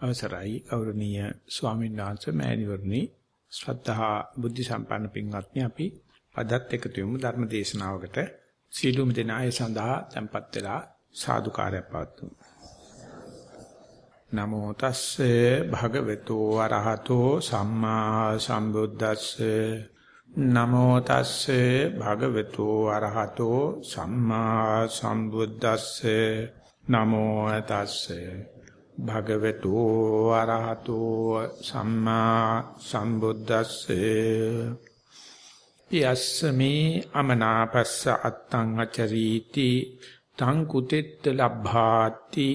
අවසරයි ගෞරවනීය ස්වාමීන් වහන්සේ මෑණිවරණි. ශ්‍රද්ධා බුද්ධ සම්පන්න පින්වත්නි අපි අදත් එකතු වෙමු ධර්ම දේශනාවකට. සීලුම දෙනාය සඳහා tempත් වෙලා සාදුකාරය පවතුමු නමෝ තස්සේ භගවතු වරහතෝ සම්මා සම්බුද්දස්සේ. නමෝ තස්සේ භගවතු වරහතෝ සම්මා සම්බුද්දස්සේ. නමෝ තස්සේ භගවතු ආරහතෝ සම්මා සම්බුද්දස්සේ. යස්සමේ අමනාපස්ස අත්තං අචරීති තං කුතෙත්ත ලබ්භාති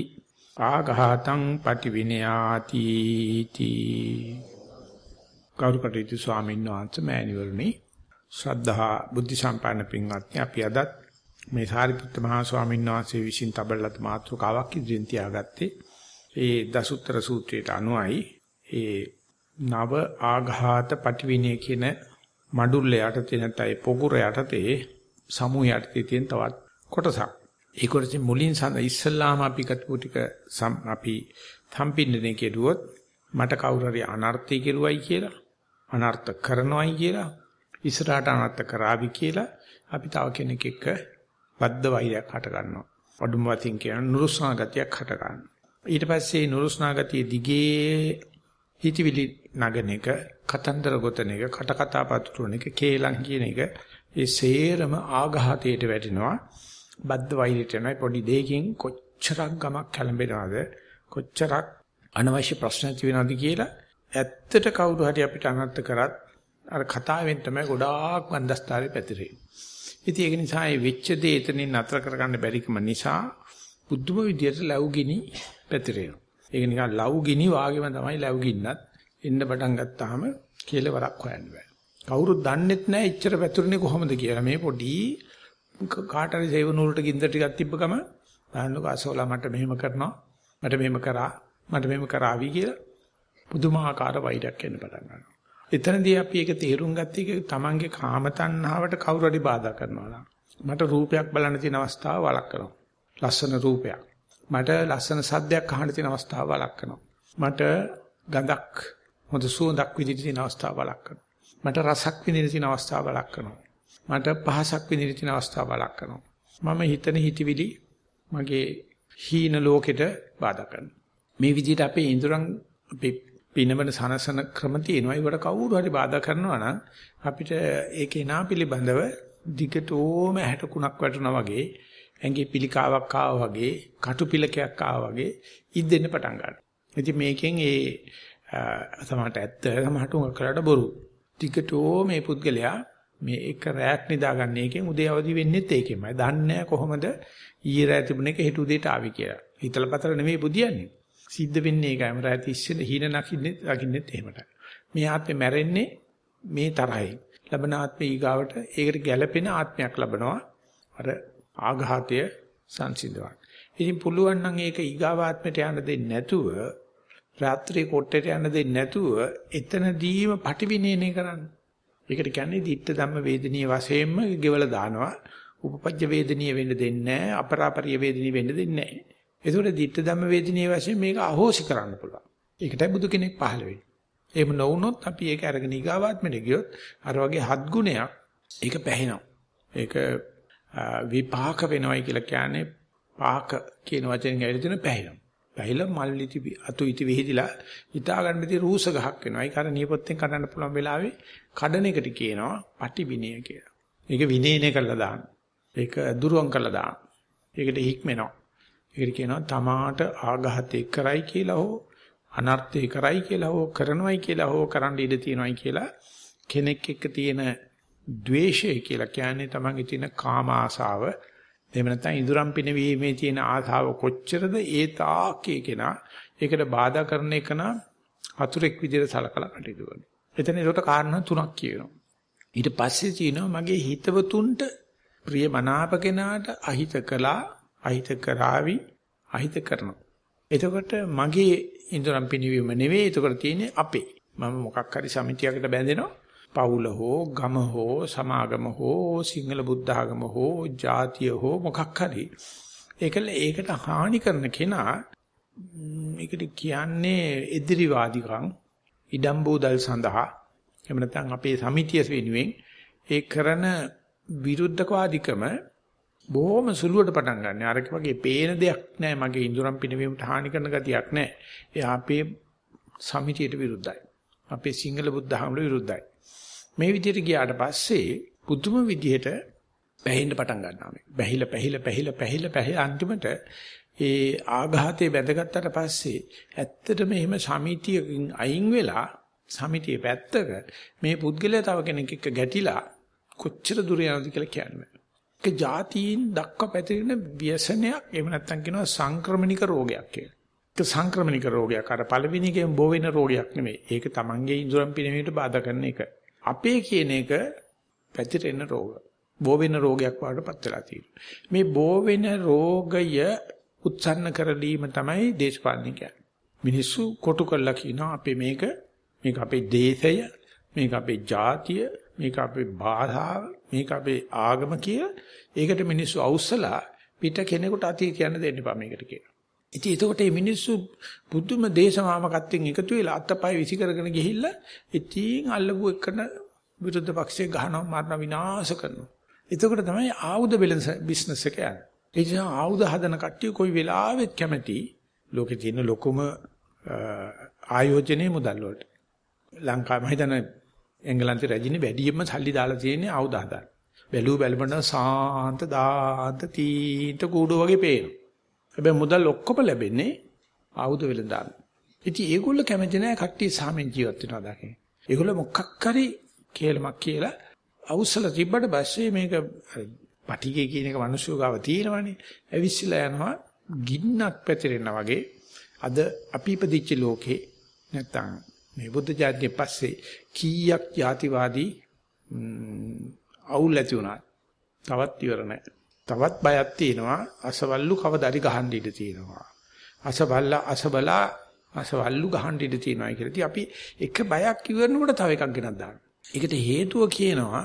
ආඝාතං පටිවිනයාති තී. කෞරුකටීතු ස්වාමීන් වහන්සේ මෑණිවරණි ශ්‍රද්ධා බුද්ධ සම්පන්න පින්වත්නි අපි අදත් මේ සාරිපුත්ත මහා ස්වාමීන් වහන්සේ විසින් තබලත් මාතෘකාවක් ඉදිරියෙන් තියාගත්තේ ඒ දසුත්තර සූත්‍රයට අනුවයි ඒ නව ආඝාත පටිවිණය කියන මඩුල්ල යටතේ නැත්නම් ඒ පොකුර යටතේ සමූහ යටතේ තියෙන තවත් කොටසක්. ඒ කොටසේ මුලින් ඉස්සල්ලාම අපි කටපු ටික අපි සම්පින්නනේ කෙරුවොත් මට කවුරු හරි අනර්ථය කෙරුවයි කියලා අනර්ථ කරනවයි කියලා ඉස්සරහට අනර්ථ කරાવી කියලා අපි තව කෙනෙක් එක්ක බද්ධ වෛරයක් හට ගන්නවා. අඩුම වතින් කියන නුරුස්නා ගතියක් හට ගන්නවා. ඊට පස්සේ නුරුස්නා ගතිය දිගේ හිතවිලි නගන එක, කතන්දර ගොතන එක, කට කතා පතුරවන එක, කේලම් කියන එක ඒ සේරම ආඝාතයට වැටෙනවා. බද්ධ වෛරයට යනවා. පොඩි දෙයකින් කොච්චරක් ගමක් කැළඹෙනවද? කොච්චරක් අනවශ්‍ය ප්‍රශ්න ඇති වෙනවද කියලා ඇත්තට කවුරු හරි අපිට අනර්ථ කරත් අර කතාවෙන් තමයි ගොඩාක් වන්දස්තරේ පැතිරෙන්නේ. ඉතින් ඒක නිසා මේ වෙච්ච දේ එතනින් නතර කරගන්න බැරිකම නිසා බුද්ධම විදියට ලැබුගිනි පැතිරෙනවා. ඒක නිකන් ලව්ගිනි වාගේම තමයි ලැබුගින්නත් එන්න පටන් ගත්තාම කෙලවරක් හොයන්න බෑ. කවුරුත් දන්නෙත් නෑ ඉච්චර පැතුරුනේ කොහොමද කියලා. මේ පොඩි කාට හරි සේවන වලට ගින්දර ටිකක් තිබ්බ ගම බලන්නකො අසෝලා මට මෙහෙම කරනවා. මට මෙහෙම කරා. මට මෙහෙම කරાવી කියලා පුදුමාකාර වෛරයක් එන්න පටන් ගන්නවා. එතනදී අපි ඒක තේරුම් ගත්තේ ඒක තමන්ගේ කාම තණ්හාවට කවුරු හරි බාධා කරනවා මට රූපයක් බලන්න තියෙන අවස්ථාව වළක් කරනවා. ලස්සන රූපයක්. මට ලස්සන සද්දයක් අහන්න තියෙන අවස්ථාව වළක් කරනවා. මට ගඳක් හොඳ සුවඳක් විඳින්න තියෙන අවස්ථාව වළක් කරනවා. මට රසක් විඳින්න තියෙන අවස්ථාව වළක් කරනවා. මට පහසක් විඳින්න තියෙන අවස්ථාව වළක් කරනවා. මම හිතන හිතවිලි මගේ හීන ලෝකෙට බාධා කරනවා. මේ විදිහට අපේ ඉඳුරන් අපේ පිනවන සනසන ක්‍රම තියෙනවා. ඒවට කවුරු හරි බාධා කරනවා නම් අපිට ඒකේ නා පිළිබඳව දිගටම හැටකුණක් වැටුණා වගේ ඇඟේ පිළිකාවක් ආවා වගේ, කටු පිලකයක් ආවා වගේ ඉද්දෙන්න පටන් ගන්නවා. ඉතින් මේකෙන් ඒ සමහරට ඇත්ත සමහරට උඟ කරලා බොරු. ටිකටෝ මේ පුද්ගලයා මේ එක රැයක් නිදාගන්න එකෙන් උදේ අවදි වෙන්නෙත් ඒකෙමයි. දන්නේ කොහොමද ඊයේ රැ තිබුණ එක හෙට උදේට ආවි කියලා. හිතල පතර නෙමෙයි බුදියන්නේ. සිද්ධ වෙන්නේ ඒකයි. මම රැති ඉස්සෙල්ල හීන නකින්නෙත් නකින්නෙත් එහෙමයි. මේ ආත්මේ මැරෙන්නේ මේ තරහින්. ලබන ආත්මේ ඊගාවට ඒකට ගැළපෙන ආත්මයක් ලබනවා. අර ආඝාතය සංසිඳවන්න. ඉතින් පුළුවන් නම් ඒක ඊගාවාත්මයට යන්න දෙන්නේ නැතුව රාත්‍රී කොට්ටේට යන්න දෙන්නේ නැතුව එතනදීම පටිවිනේනේ කරන්න. ඒකට කියන්නේ ditta ධම්ම වේදනීය වශයෙන්ම ගෙවල දානවා. උපපජ්ජ වේදනීය වෙන්න දෙන්නේ නැහැ. අපරාපරිය වේදනීය වෙන්න දෙන්නේ නැහැ. ඒතකොට ditta ධම්ම වේදනීය වශයෙන් මේක අහෝසි කරන්න පුළුවන්. ඒකටයි බුදු කෙනෙක් පහළ වෙන්නේ. එහෙම නොවුනොත් අපි ඒක අරගෙන ඊගාවාත්මෙට ගියොත් අර වගේ හත් ගුණයක් ඒක පැහැිනවා. ඒක විපාක වෙනවයි කියලා කියන්නේ පාක කියන වචෙන් ගැලී තියෙන පැහිලම්. පැහිලම් මල් ඉති අතු ඉති විහිදිලා හිතා ගන්න තියෙන රූස ගහක් වෙනවා. ඒක අර නියපොත්තෙන් කඩන්න පුළුවන් වෙලාවේ කඩන එකට කියනවා පටි විනය කියලා. ඒක විනයනේ කරලා දාන්න. ඒක දුරුවන් කරලා දාන්න. ඒකට හික්මෙනවා. ඒකට කියනවා තමාට ආඝාතේ කරයි කියලා හෝ අනර්ථේ කරයි කියලා හෝ කරනවයි කියලා හෝ කරන්න ඉඩ තියනවයි කියලා කෙනෙක් එක්ක තියෙන ද්වේෂය කියලා කියන්නේ තමන්ගේ තියෙන කාම ආසාව එහෙම නැත්නම් ඉඳුරම් පිනවීමේ තියෙන ආසාව කොච්චරද ඒ තාකේ කෙනා ඒකට බාධා කරන එක නා අතුරෙක් විදිහට සලකලා කටයුතු කරනවා. එතන ඒකට කාරණා තුනක් කියනවා. ඊට පස්සේ තියෙනවා මගේ හිතවතුන්ට ප්‍රිය මනාප කෙනාට අහිත කළා අහිත කරાવી අහිත කරනවා. එතකොට මගේ ඉඳුරම් පිනවීම නෙවෙයි එතකොට තියෙන්නේ අපේ. මම මොකක් හරි සමිතියකට බැඳෙනවා පවුල හෝ ගම හෝ සමාගම හෝ සිංහල බුද්ධ ආගම හෝ ජාතිය හෝ මොකක් හරි ඒකල ඒකට හානි කරන කෙනා මේකට කියන්නේ එදිරිවාදිකම් ඉඩම්බෝදල් සඳහා එහෙම නැත්නම් අපේ සමිතිය වෙනුවෙන් ඒ කරන විරුද්ධකවාදිකම බොහොම සුළුවට පටන් ගන්න. අරක වගේ පේන දෙයක් නෑ මගේ ඉඳුරම් පිනවීමට හානි කරන ගතියක් නෑ. එයා අපේ සමිතියට විරුද්ධයි. අපේ සිංහල බුද්ධ ධර්මවල විරුද්ධයි. මේ විදිහට ගියාට පස්සේ පුදුම විදිහට පැහෙන්න පටන් ගන්නවා මේ. බැහිලා පැහිලා පැහිලා පැහිලා පැහිලා අන්තිමට ඒ ආඝාතේ බැඳගත්තට පස්සේ ඇත්තටම එහෙම සමිතියකින් අයින් වෙලා සමිතියේ පැත්තක මේ පුද්ගලයා තව කෙනෙක් එක්ක ගැටිලා කොච්චර දුර යනවද කියලා කියන්නේ. ඒක જાතීන් දක්වා පැතිරෙන ව්‍යසනයක් එහෙම නැත්නම් කියනවා සංක්‍රමණික රෝගයක් කියලා. ඒක සංක්‍රමණික රෝගයක්. අර පළවෙනි එකෙන් බෝ වෙන රෝගයක් නෙමෙයි. ඒක තමන්ගේ ඉන්ද්‍රම් පිනවීමට බාධා කරන එක. අපේ කියන එක පැතිරෙන රෝග. බෝ වෙන රෝගයක් වඩටපත් වෙලා තියෙනවා. මේ බෝ වෙන රෝගය උත්සන්න කරලීම තමයි දේශපාලනය කියන්නේ. මිනිස්සු කොටු කරලා කියනවා අපේ මේක මේක අපේ දේශය මේක අපේ ජාතිය මේක අපේ භාෂාව මේක අපේ ආගම කිය ඒකට මිනිස්සු අවුස්සලා පිට කෙනෙකුට අතිය කියන්න දෙන්න එපා මේකට කියලා. ඉතින් එතකොට මේ මිනිස්සු බුදුම දේශමාමකත්වයෙන් එකතු වෙලා අත්පය විසි කරගෙන ගිහිල්ලා ඉතින් අල්ලපු එකන විරුද්ධ පක්ෂයේ ගහනවා මරණ විනාශ කරනවා. එතකොට තමයි ආයුධ බිස්නස් එක යන්නේ. ඒ නිසා ආයුධ හදන කට්ටිය කොයි වෙලාවෙත් කැමති ලෝකේ තියෙන ලොකුම ආයෝජනයේ මුදල් වලට. ලංකාව මම හිතන්නේ එංගලන්තේ රජිනේ වැඩියෙන්ම සල්ලි දාලා තියෙන්නේ ආයුධ හදන්න. බැලුව බැලමට සාන්ත දාන්ත තීන්ත කූඩෝ වගේ පේනවා. හැබැයි මුදල් ඔක්කොම ලැබෙන්නේ ආයුධ වෙලඳාන. ඉතින් ඒගොල්ලෝ කැමති නැහැ කට්ටිය සාමෙන් ජීවත් වෙනවා දකින්න. ඒගොල්ලෝ මොකක් කරි කේලමක් කියලා අවුස්සල තිබ්බට පස්සේ මේක පටිගේ කියන එක මිනිස්සු ගාව තියෙනවනේ. ඇවිස්සලා යනවා ගින්නක් පැතිරෙනා වගේ. අද අපි ඉපදිච්ච ලෝකේ නැත්තම් මේ බුද්ධ ජාතිය පස්සේ කීයක් ಜಾතිවාදී අවුල් ඇති වුණා. තවත් ඉවර නැහැ. තවත් බයක් තියෙනවා. අසවල්ලු කවදාරි ගහන්න ඉඩ තියෙනවා. අසබල්ලා අසබලා අසවල්ලු ගහන්න ඉඩ තියෙනවා කියලා. ඉතින් අපි එක බයක් ඉවරනකොට තව එකක් ගෙනත් දානවා. ඒකට හේතුව කියනවා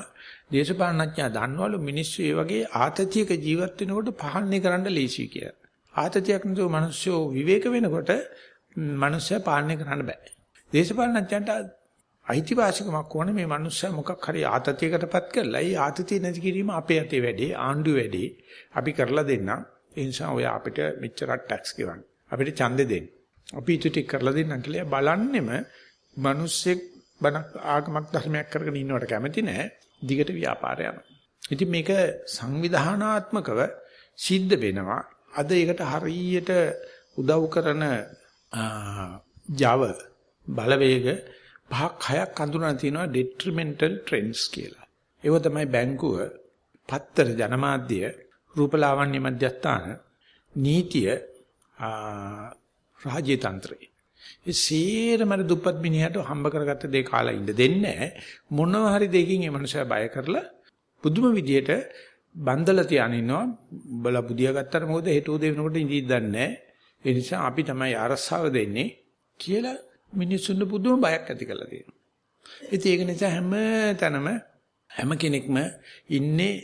දේශපාලනඥයා දන්නවලු මිනිස්සු ඒ වගේ ආතතියක ජීවත් වෙනකොට පහන්නේ කරන්න ලේසි කියලා. ආතතියක් නැතුව මිනිස්සු විවේක වෙනකොට මිනිස්සයා පාලනය කරන්න බෑ. දේශපාලනඥයන්ට අයිතිවාසිකමක් ඕනේ මේ මිනිස්සයා මොකක් හරි ආතතියකටපත් කරලා ඒ ආතතිය නැති කිරීම අපේ අතේ වැඩේ ආණ්ඩු වැඩේ. අපි කරලා දෙන්නම් ඒ නිසා ඔය අපිට මෙච්චර ටැක්ස් ගෙවන්න. අපිට ඡන්දෙ දෙන්න. අපි ඊට ටික කරලා දෙන්නම් කියලා බලන්නෙම මිනිස්සෙක් බණක් ආගමක් ධර්මයක් කරගෙන ඉන්නවට කැමති නැහැ දිගට ව්‍යාපාරය යනවා. ඉතින් මේක සංවිධානාත්මකව සිද්ධ වෙනවා. අද ඒකට හරියට උදව් කරන Java බලවේග පහක් හයක් අඳුරන තියෙනවා detrimental trends කියලා. ඒව තමයි බැංකුව, පත්තර ජනමාධ්‍ය, රූපලාවන්‍ය මධ්‍යස්ථාන, නීතිය, රාජ්‍ය තන්ත්‍රය. ඒ සේරම දුප්පත් මිනිහට හම්බ කරගත්ත දේ කාලා ඉන්න දෙන්නේ මොනවා හරි දෙකින් ඒ මනුස්සයා බය කරලා පුදුම විදියට බන්දලා තියාගෙන ඉන්නවා. උඹලා බුදියා ගත්තට මොකද හෙට උදේ වෙනකොට ඉඳිද්දන්නේ නැහැ. ඒ නිසා අපි තමයි අරසාව දෙන්නේ කියලා මිනිස්සුන්ට පුදුම බයක් ඇති කරලා තියෙනවා. ඉතින් ඒක නිසා හැම තැනම හැම කෙනෙක්ම ඉන්නේ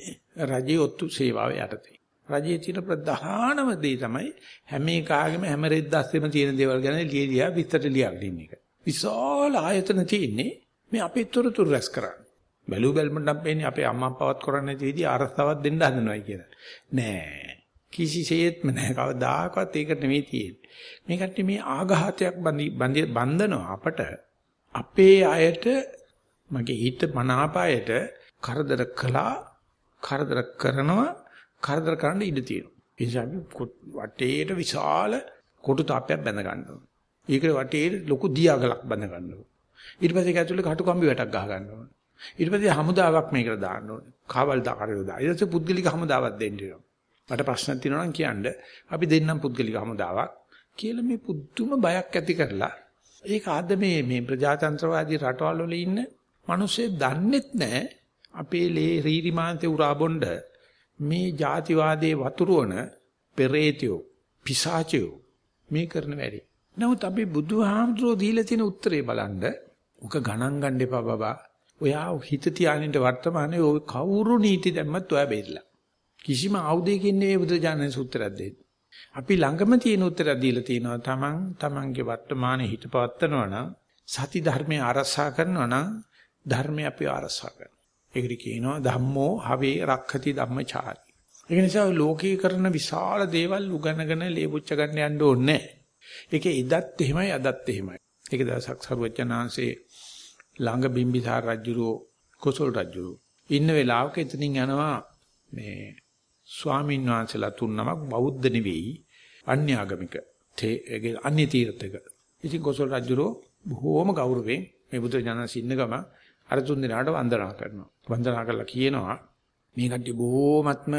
රජයේ ඔත්තු සේවාව යටතේ. රජයේ තියෙන ප්‍රධානම දේ තමයි හැම එකාගෙම හැම රෙද්දස්සෙම තියෙන දේවල් ගැන ලියලියා විස්තර ලියාගෙන ඉන්න එක. විශාල ආයතන තියෙන්නේ මේ අපේ තොරතුරු රැස් කරන්න. බැලු බැලමුට නම් පේන්නේ අපේ අම්මා අප්පාවත් කරන්නේ නැති විදිහ අරසාවක් දෙන්න හදනවයි කියලා. නෑ. කිසිසේත්ම නෑ කවදාකවත් ඒකට නෙමෙයි තියෙන්නේ. මේ කට්ටිය මේ ආඝාතයක් බඳිනවා අපට අපේ අයට මගේ හිත මනාපයට කරදර කළා කරදර කරනවා කරදර කරන්න ඉඩ තියෙනවා. ඒ නිසා අපි වටේට විශාල කොටු තාපයක් බැඳ ගන්නවා. ඒකට වටේට ලොකු දියාගලක් බැඳ ගන්නවා. ඊට පස්සේ ඒක ඇතුලේ කටුකම්බි වැටක් ගහ ගන්නවා. ඊට පස්සේ හමුදාවක් මේකට දාන්න ඕනේ. කාවල් දාකාරයෝ දා. ඊට පස්සේ පුද්ගලික හමුදාවක් දෙන්න වෙනවා. මට ප්‍රශ්න තියෙනවා නම් කියන්න. අපි දෙන්නම් පුද්ගලික හමුදාවක්. කියලා මේ පුදුම බයක් ඇති කරලා ඒක අද මේ මේ ප්‍රජාතන්ත්‍රවාදී රටවල් වල ඉන්න මිනිස්සු දන්නෙත් නැහැ අපේ ලේ රීරිමාන්තේ උරා බොණ්ඩ මේ ಜಾතිවාදයේ වතුරවන පෙරේතයෝ පිසාචයෝ මේ කරන වැඩි. නමුත් අපි බුදුහාමුදුරෝ දීලා තියෙන උත්තරේ බලන්න උක ගණන් ගන්න එපා බබා. ඔයා හිත තියානින්න වර්තමානයේ ඔය කවුරු නීති දැම්මත් ඔයා බේරිලා. කිසිම ආයුධයකින් නෙවෙයි බුදුජානක සූත්‍රයක් දෙන්නේ. අපි ළඟම තියෙන උත්තර දීලා තියෙනවා තමන් තමන්ගේ වර්තමානයේ හිත පවත්නවා නම් සති ධර්මයේ ආරක්ෂා කරනවා නම් ධර්මය අපි ආරක්ෂා කරනවා. ඒකට කියනවා ධම්මෝ හවේ රක්ඛති ධම්මචාරි. ඒ නිසා ලෝකේ කරන විශාල දේවල් උගනගෙන ලේබුච්ච ගන්න යන්න ඕනේ නැහැ. ඒකේ ඉදත් එහෙමයි අදත් එහෙමයි. ඒක දවසක් සරුවචනාංශේ ළඟ බිම්බිසාර රජුරෝ කොසල් රජුරෝ ඉන්න වෙලාවක එතනින් යනවා මේ ස්වාමීන් වහන්සේලා තුන්නමක් බෞද්ධ නෙවෙයි අන්‍යාගමික තේ අන්‍ය තීර්ථක. ඉතින් කොසල් රජුරෝ බොහෝම ගෞරවයෙන් මේ බුදු ජානක ඉන්න ගම අර තුන් දිනාට වන්දනා කරනවා. වන්දනා කරලා කියනවා මේ කට්ටිය බොහෝමත්ම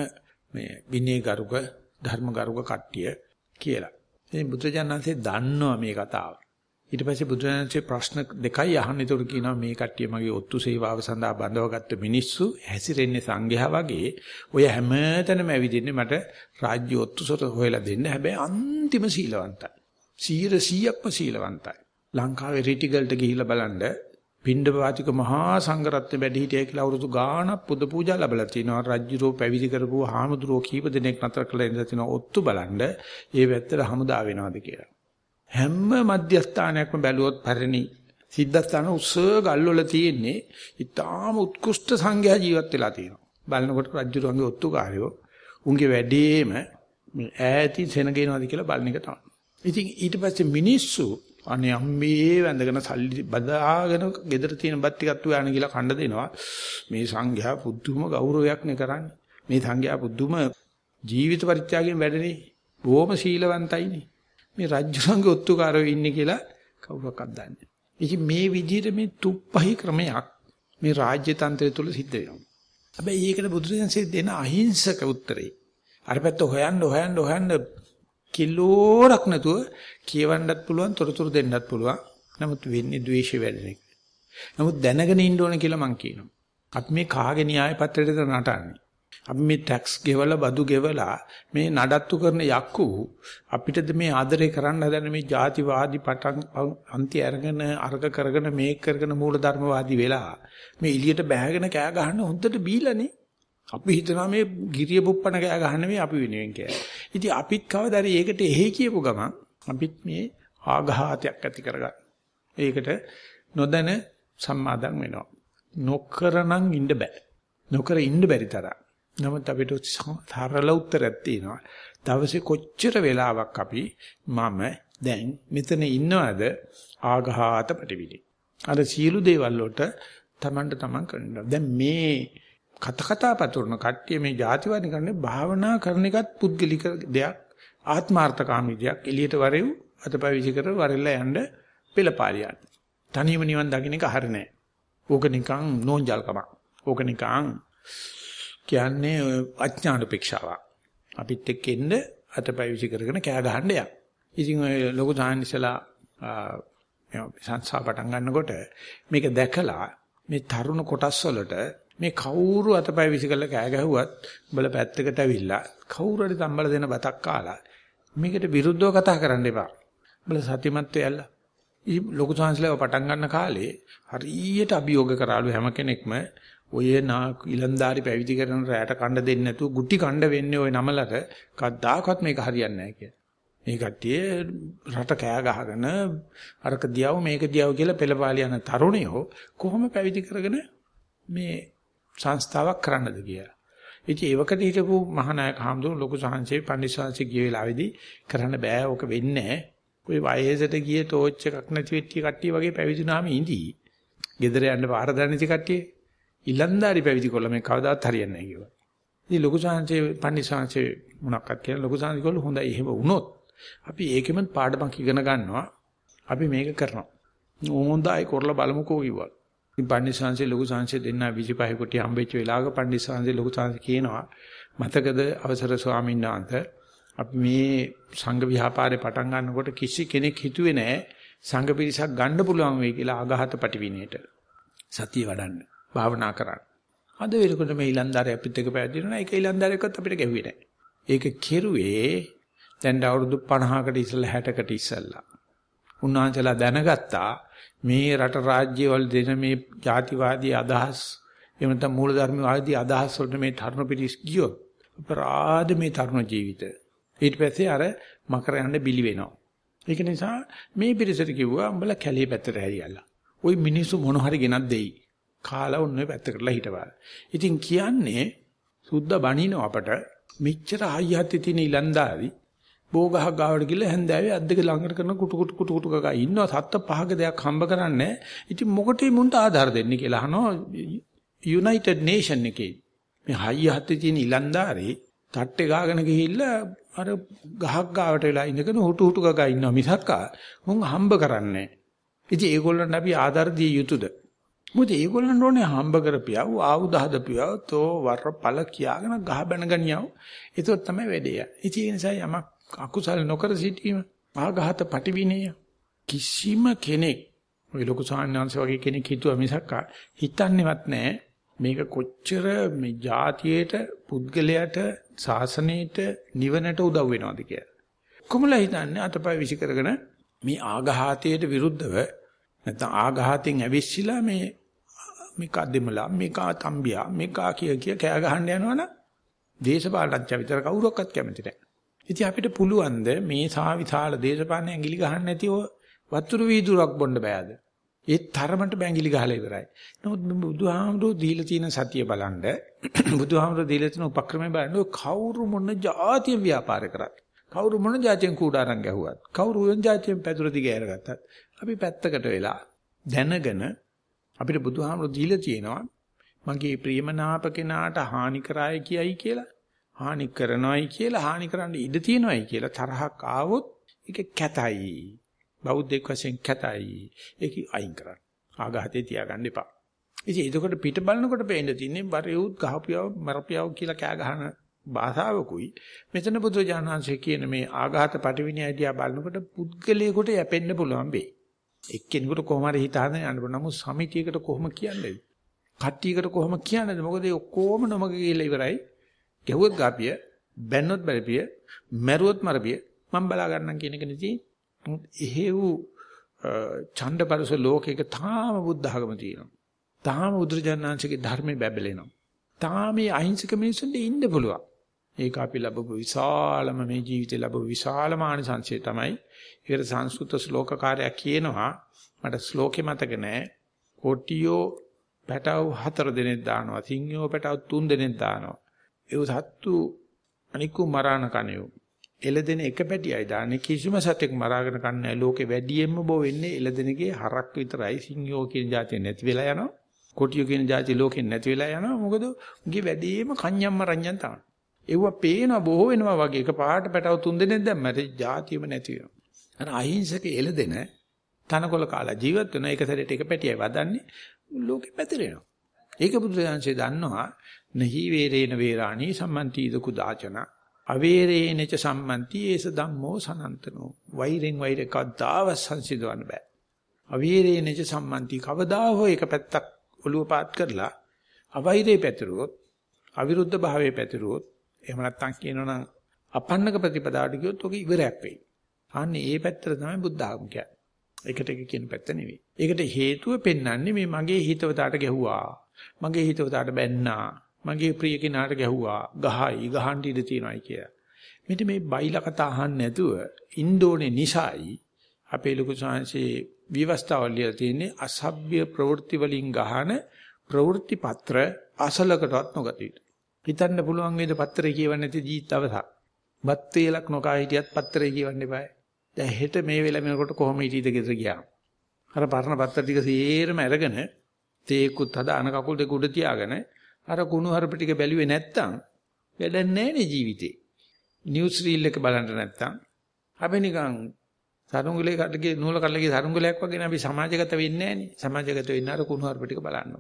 මේ විනය ගරුක ධර්ම ගරුක කට්ටිය කියලා. ඉතින් බුදු ජානන්සේ දන්නවා මේ කතාව. ඊට පස්සේ බුදුරජාණන්සේ ප්‍රශ්න දෙකයි අහන්න. ඒතර කියනවා මේ කට්ටිය මගේ ඔත්තු සේවාව සඳහා බඳවගත්ත මිනිස්සු හැසිරෙන්නේ සංඝයා වගේ. ඔය හැමතැනම ඇවිදින්නේ මට රාජ්‍ය ඔත්තුසට හොයලා දෙන්න. හැබැයි අන්තිම සීලවන්තයි. 100%ක්ම සීලවන්තයි. ලංකාවේ රිටිගල්ට ගිහිල්ලා බලන්න පින්ඩපාතික මහා සංඝරත්න වැඩි හිටියයි කියලා අවුරුදු ගාණක් පුද පූජා ලැබලා තිනවා රජ්ජුරෝ පැවිදි කරපුව හාමුදුරුවෝ කීප දෙනෙක් නතර කළා ඉඳලා තිනවා ඔත්තු බලන්න ඒ වැත්තට හමුදා වෙනවද කියලා හැම මධ්‍යස්ථානයක්ම බැලුවොත් පරිණි සිද්ධාස්ථාන උස්සව ගල්වල තියෙන්නේ ඊටාම උත්කෘෂ්ඨ සංඝයා ජීවත් වෙලා තියෙනවා බලනකොට රජ්ජුරුවන්ගේ ඔත්තුකාරයෝ උන්ගේ වැඩේම ඈති සෙනගේනවාද කියලා බලන එක තමයි ඉතින් ඊට පස්සේ මිනිස්සු අනේ අම්මේ වැඳගෙන සල්ලි බදාගෙන ගෙදර තියෙන බත් ටිකක් තුයාන කියලා කණ්ඩ දෙනවා. මේ සංඝයා පුදුම ගෞරවයක් නේ කරන්නේ. මේ සංඝයා පුදුම ජීවිත පරිත්‍යාගයෙන් වැඩනේ. බොහොම සීලවන්තයිනේ. මේ රාජ්‍යංග ඔත්තුකාරයෝ ඉන්නේ කියලා කවුරක්වත් දන්නේ නැහැ. ඉතින් මේ විදිහට මේ තුප්පහි ක්‍රමයක් මේ රාජ්‍ය තන්ත්‍රය තුල සිද්ධ වෙනවා. හැබැයි ඒකට බුදුරජාණන්සේ දෙන අහිංසක උත්තරේ. අර පැත්ත හොයන්න හොයන්න හොයන්න කිලෝරක් නැතුව කියවන්නත් පුළුවන් තොරතුරු දෙන්නත් පුළුවන්. නමුත් වෙන්නේ ද්වේෂය වැඩෙන එක. නමුත් දැනගෙන ඉන්න ඕන කියලා මං කියනවා. අපි මේ කාගේ න්‍යාය පත්‍රයටද නටන්නේ? අපි මේ ටැක්ස් ගෙවලා බදු ගෙවලා මේ නඩත්තු කරන යක්කු අපිටද මේ ආදරේ කරන්න හදන මේ ಜಾතිවාදී පටන් අන්ති අරගෙන අර්ග කරගෙන මේක කරගෙන මූලධර්මවාදී වෙලා මේ එළියට බෑගෙන කෑ ගහන්න හොඳට බීලානේ අපි හිතනවා මේ ගිරිය පුප්පන කෑ ගහන්න මේ අපි වෙනුවෙන් කියලා. ඉතින් අපිත් කවදාද ඒකට එහෙ කියපු ගමන් අපිත් මේ ආඝාතයක් ඇති කරගන්න. ඒකට නොදැන සම්මාදම් වෙනවා. නොකරනම් ඉන්න බෑ. නොකර ඉන්න බැරි තරම්. නමුත් අපිට සරල උත්තරයක් තියෙනවා. දවසේ කොච්චර වෙලාවක් අපි මම දැන් මෙතන ඉන්නවද ආඝාත ප්‍රතිවිලි. අර සීළු දේවල් වලට තමන්ට තමන් කරනවා. දැන් මේ කත කතා පතුරන කට්ටිය මේ ಜಾතිවාදී කරන්නේ භාවනා කරන එකත් පුද්ගලික දෙයක් ආත්මార్థකාමී දෙයක් එළියට වරෙව් අතපය විසිකර වරෙල්ලා යන්න පෙළපාලියක්. තනියම නිවන් දකින්න එක හරිනෑ. ඕක නිකන් නෝන්ජල්කමක්. ඕක නිකන් කියන්නේ අඥානුපේක්ෂාවක් අපිත් එක්ක එන්න අතපය විසි කරගෙන කෑ ගහන්න යක් ඉතින් ඔය ලොකු සාහන්නිසලා සංසා පටන් ගන්නකොට මේක දැකලා මේ තරුණ කොටස් වලට මේ කවුරු අතපය විසිකලා කෑ ගැහුවත් උඹලා පැත්තකට ඇවිල්ලා කවුරු හරි තම්බල දෙන බතක් කාලා මේකට විරුද්ධව කතා කරන්න එපා. උඹලා සතිමත් වෙයල්ලා. ඊ ලොකු සංස්ලේව පටන් ගන්න කාලේ හරියට අභියෝග කරාලු හැම කෙනෙක්ම ඔය නා ඉලන්දාරි පැවිදි කරන රැයට කණ්ඩ දෙන්නේ නැතුව ගුටි කණ්ඩ වෙන්නේ ওই නමලට කවදාකවත් මේක හරියන්නේ නැහැ කියලා. මේ කට්ටිය රට කෑ ගහගෙන අරක දියව මේක දියව කියලා පෙළපාලි යන තරුණයෝ කොහොම පැවිදි කරගෙන මේ සංස්ථාවක් කරන්නද කියලා. ඉතින් ඒවකට හිටපු මහානායක හාමුදුරුවෝ ලොකු සහන්සේ පන්සිවාංශේ ගිය වෙලාවේදී කරන්න බෑ ඕක වෙන්නේ නැහැ. કોઈ වයසට ගිය ටෝච් එකක් නැති වෙච්ච කට්ටිය වගේ පැවිදුනාම ඉඳී. ගෙදර යන්න පාර දැනෙති කට්ටිය. ඉලන්දාරි පැවිදි කොල්ල මේ කවදාවත් හරියන්නේ නැහැ කිව්වා. ඉතින් ලොකු සහන්සේ පන්සිවාංශේ මොනක්වත් කියන ලොකු සහන්සේ කිව්වලු හොඳයි එහෙම වුණොත් අපි ඒකෙම පාඩමක් ඉගෙන ගන්නවා. අපි මේක කරනවා. හොඳයි කරලා බලමුකෝ කිව්වා. ඉතින් පණ්ඩිතසංශේ ලොකු සංශය දෙන්න 25 කුටි හම්බෙච්ච වෙලාවක පණ්ඩිතසංශේ ලොකු සංශය කියනවා මතකද අවසර ස්වාමීන් වහන්සේ අපි මේ සංඝ ව්‍යාපාරේ පටන් ගන්නකොට කිසි කෙනෙක් හිතුවේ නෑ සංඝ පිරිසක් ගන්න පුළුවන් වෙයි කියලා ආඝාත පටිවිණයට සතිය වඩන්න භාවනා කරන්න. අද වෙනකොට මේ ඊලන්දාරය අපිත් එක්ක පැවිදිනවා. ඒක ඊලන්දාරයකත් අපිට ගැහුවේ නැහැ. ඒක කෙරුවේ දැන් අවුරුදු 50කට ඉස්සෙල්ලා 60කට ඉස්සෙල්ලා. උන්වහන්සේලා දැනගත්තා මේ රට රාජ්‍යවල දෙන මේ ಜಾතිවාදී අදහස් එහෙම නැත්නම් මූලධර්මවාදී අදහස් වලට මේ තරුණ පිරිස් ගියොත් අපරාධ මේ තරුණ ජීවිත. ඊට පස්සේ අර මකර යන්න බිලි වෙනවා. ඒක නිසා මේ පිරිසට කිව්වා උඹලා කැලේ පැත්තට හැරියලා. ওই මිනිස්සු මොන හරි ගෙනත් දෙයි. කාලා ඔන්න පැත්තකටලා හිටපාන. ඉතින් කියන්නේ සුද්ධ බණිනව අපට මෙච්චර හයියත් තියෙන ඉලන්දාරි බෝගහක් ගාවට ගිහලා හැන්දෑවේ අද්දක ළඟට කරන කුටු කුටු කුටු කුටු ගා ඉන්නවා සත්ත පහක දෙයක් හම්බ කරන්නේ. ඉතින් මොකටද මුන්ට ආධාර දෙන්නේ කියලා අහනවා යුනයිටඩ් නේෂන් එකේ. මේ හයියත් තියෙන ඉලන්දාරි තට්ටේ ගාගෙන ගිහිල්ලා අර ගහක් ගාවට වෙලා ඉඳගෙන හුටු හුටු ගා ඉන්නවා මිසක්කා මුන් හම්බ කරන්නේ. ඉතින් ඒගොල්ලන්ට අපි ආධාර දිය යුතුද? මොකද ඒගොල්ලන්ට ඕනේ හම්බ කරපියව ආයුධ හදපියව තෝ වර පළ කියාගෙන ගහ බැනගනියව. ඒක තමයි වැඩේ. ඉතින් ඒ නිසා යමක් අකුසල නොකර සිටීම ආඝාත පටිවිනය කිසිම කෙනෙක් ඔය ලොකු සාහනංශ වගේ කෙනෙක් හිතුවා මිසක් හිතන්නේවත් නැහැ මේක කොච්චර මේ જાතියේට පුද්ගලයාට සාසනයට නිවනට උදව් වෙනවද කියලා. කොමුලා හිතන්නේ අතපය විසි කරගෙන මේ ආඝාතයට විරුද්ධව නැත්නම් ආඝාතෙන් ඇවිස්සিলা මේ මේකා දෙමලා, මේකා තම්බියා, මේකා කිය කිය කෑ ගහන්න යනවනම් දේශපාලනඥ විතර කවුරක්වත් කැමති නැහැ. ඉතින් අපිට පුළුවන්ද මේ සාවිතාල දේශපාලන ඇඟිලි ගහන්න නැතිව වතුරු වීදුරක් බොන්න බෑද? ඒ තරමට බැංගිලි ගහලා ඉවරයි. නමුත් බුදුහාමුදුරුවෝ දීලා තියෙන සතිය බලන්න බුදුහාමුදුරුවෝ දීලා තියෙන උපක්‍රමය බලන්න කවුරු මොන જાතිය ව්‍යාපාර කරත් කවුරු මොන જાතියෙන් කූඩාරම් ගැහුවත් කවුරු වෙන જાතියෙන් පැදුර දිග ඇරගත්තත් අපි පැත්තකට වෙලා දැනගෙන අපිට බුදුහාමුදුරුවෝ දීලා තියෙනවා මගේ ප්‍රියමනාප කෙනාට හානි කරාය කියයි කියලා හානි කරනවයි කියලා හානි කරන්න ඉඩ තියෙනවයි කියලා තරහක් ආවොත් ඒක කැතයි. බෞද්ධෙක් වශයෙන් කැතයි. ඒක අයින් කරන්න. ආඝාතේ තියාගන්න එපා. ඉතින් එතකොට පිට බලනකොට පේන්න තින්නේ බරියුත් ගහපියව මරපියව කියලා කෑ ගහන භාෂාවකුයි. මෙතන බුදුජානනාංශයේ කියන මේ ආඝාත පටිවිණය දිහා බලනකොට පුද්ගලයෙකුට යැපෙන්න පුළුවන් වෙයි. එක්කෙනෙකුට කොහොම හරි හිතාගෙන යන්න පුළුවන්. නමුත් සමිතියකට කොහොම කියන්නේ? කට්ටියකට කොහොම කියන්නේද? මොකද ඒ ඔක්කොම නොමග ගිහලා ඉවරයි. ගැහුවොත් ගාපිය, බැන්නොත් බැලපිය, මැරුවොත් මරපිය මම බලා ගන්නම් කියන එක නෙති. එහෙව් ඡණ්ඩපරස ලෝකයක තාම බුද්ධ ආගම තියෙනවා. තාම උද්‍රජනාංශගේ ධර්මේ බැබලෙනවා. තාම මේ අහිංසක මිනිස්සුන්ට ඉන්න පුළුවන්. ඒක අපි ලැබපු විශාලම මේ ජීවිතේ ලැබපු විශාලම ආනිසංසය තමයි. ඒකට සංස්කෘත ශ්ලෝකකාරයා කියනවා මට ශ්ලෝකේ මතක නැහැ. කොටියෝ පැටව හතර දෙනෙක් දානවා. සිංහයෝ පැටව තුන් දෙනෙක් දානවා. ඒ සත්තු අනිකු මරාණ කණයෝ. එළදෙන එක පැටියයි දාන්නේ කිසිම සතෙක් මරාගෙන කන්නේ ලෝකේ වැඩියෙන්ම බෝ වෙන්නේ එළදෙනගේ හරක් විතරයි සිංහයෝ කියන જાතිය නැති වෙලා යනවා. කොටියෝ කියන જાතිය ලෝකෙන් නැති වෙලා යනවා. මොකද උගේ වැඩිම කන්‍යම්ම රඤ්ඤන් තමයි. ඒව පේන බොහෝ වෙනවා වගේ. එක පාට පැටව තුන් දෙනෙක් දැම්මට જાතියම නැති වෙනවා. අර අහිංසක එළදෙන තනකොළ කාලා ජීවත් වෙන එක සැරේට එක පැටියයි වදන්නේ. ලෝකෙ පැතිරෙනවා. ඒක බුදුරජාන්සේ දන්නවා. නහි වේරේන වේරාණී සම්මන්ති ඉදකු දාචන අවේරේනච සම්මන්ති ඒස ධම්මෝ සනන්තනෝ. වෛරෙන් වෛර කද්දාව සංසිඳවන්න බෑ. අවේරේනච සම්මන්ති කවදා හෝ එක පැත්තක් ඔලුව පාත් කරලා අවෛරේ පැතිරුවොත් අවිරුද්ධ භාවයේ පැතිරුවොත් එහෙම නැත්නම් කියනවනම් අපන්නක ප්‍රතිපදාවට ගියොත් ඔක ඉවරයක් වෙයි. අන්නේ ඒ පැත්තට තමයි බුද්ධ ආගම කියන්නේ. ඒකට එක කියන පැත්ත නෙවෙයි. ඒකට හේතුව පෙන්වන්නේ මේ මගේ හිතවතට ගැහුවා. මගේ හිතවතට බැන්නා. මගේ ප්‍රිය කෙනාට ගැහුවා ගහයි ගහන්න ඉඩ තියෙනවායි කියලා. මෙන්න මේ බයිලා කතා අහන්න නැතුව ඉන්ඩෝනේ නිසායි අපේ ලොකු සංහසේ විවස්ථාවල් ලියලා තියෙන්නේ අසභ්‍ය ප්‍රවෘත්ති වලින් ගහන ප්‍රවෘත්ති පත්‍ර අසලකටවත් නොගත යුතු. හිතන්න පුළුවන් වේද පත්‍රය කියවන්නේ නැති ජීවිත අවසක්. බත් වේලක් නොකා හිටියත් පත්‍රය කියවන්න එපායි. දැන් හෙට මේ වෙලාව වෙනකොට කොහොම හිටියද ගෙදර ගියා. අර පරණ පත්‍ර ටික සේරම අරගෙන තේකුත් හද අන කකුල් දෙක උඩ තියාගෙන අර කුණු හරප ටික බැලුවේ නැත්තම් වැඩක් නැහැ ජීවිතේ. නිවුස් රීල් එක බලන්න නැත්තම් අපි නිකන් සරුංගලේ කඩගේ නූල කඩලගේ සරුංගලයක් වගේ නේ අපි සමාජගත වෙන්නේ නැහනේ. සමාජගත වෙන්න අර කුණු හරප ටික බලන්න.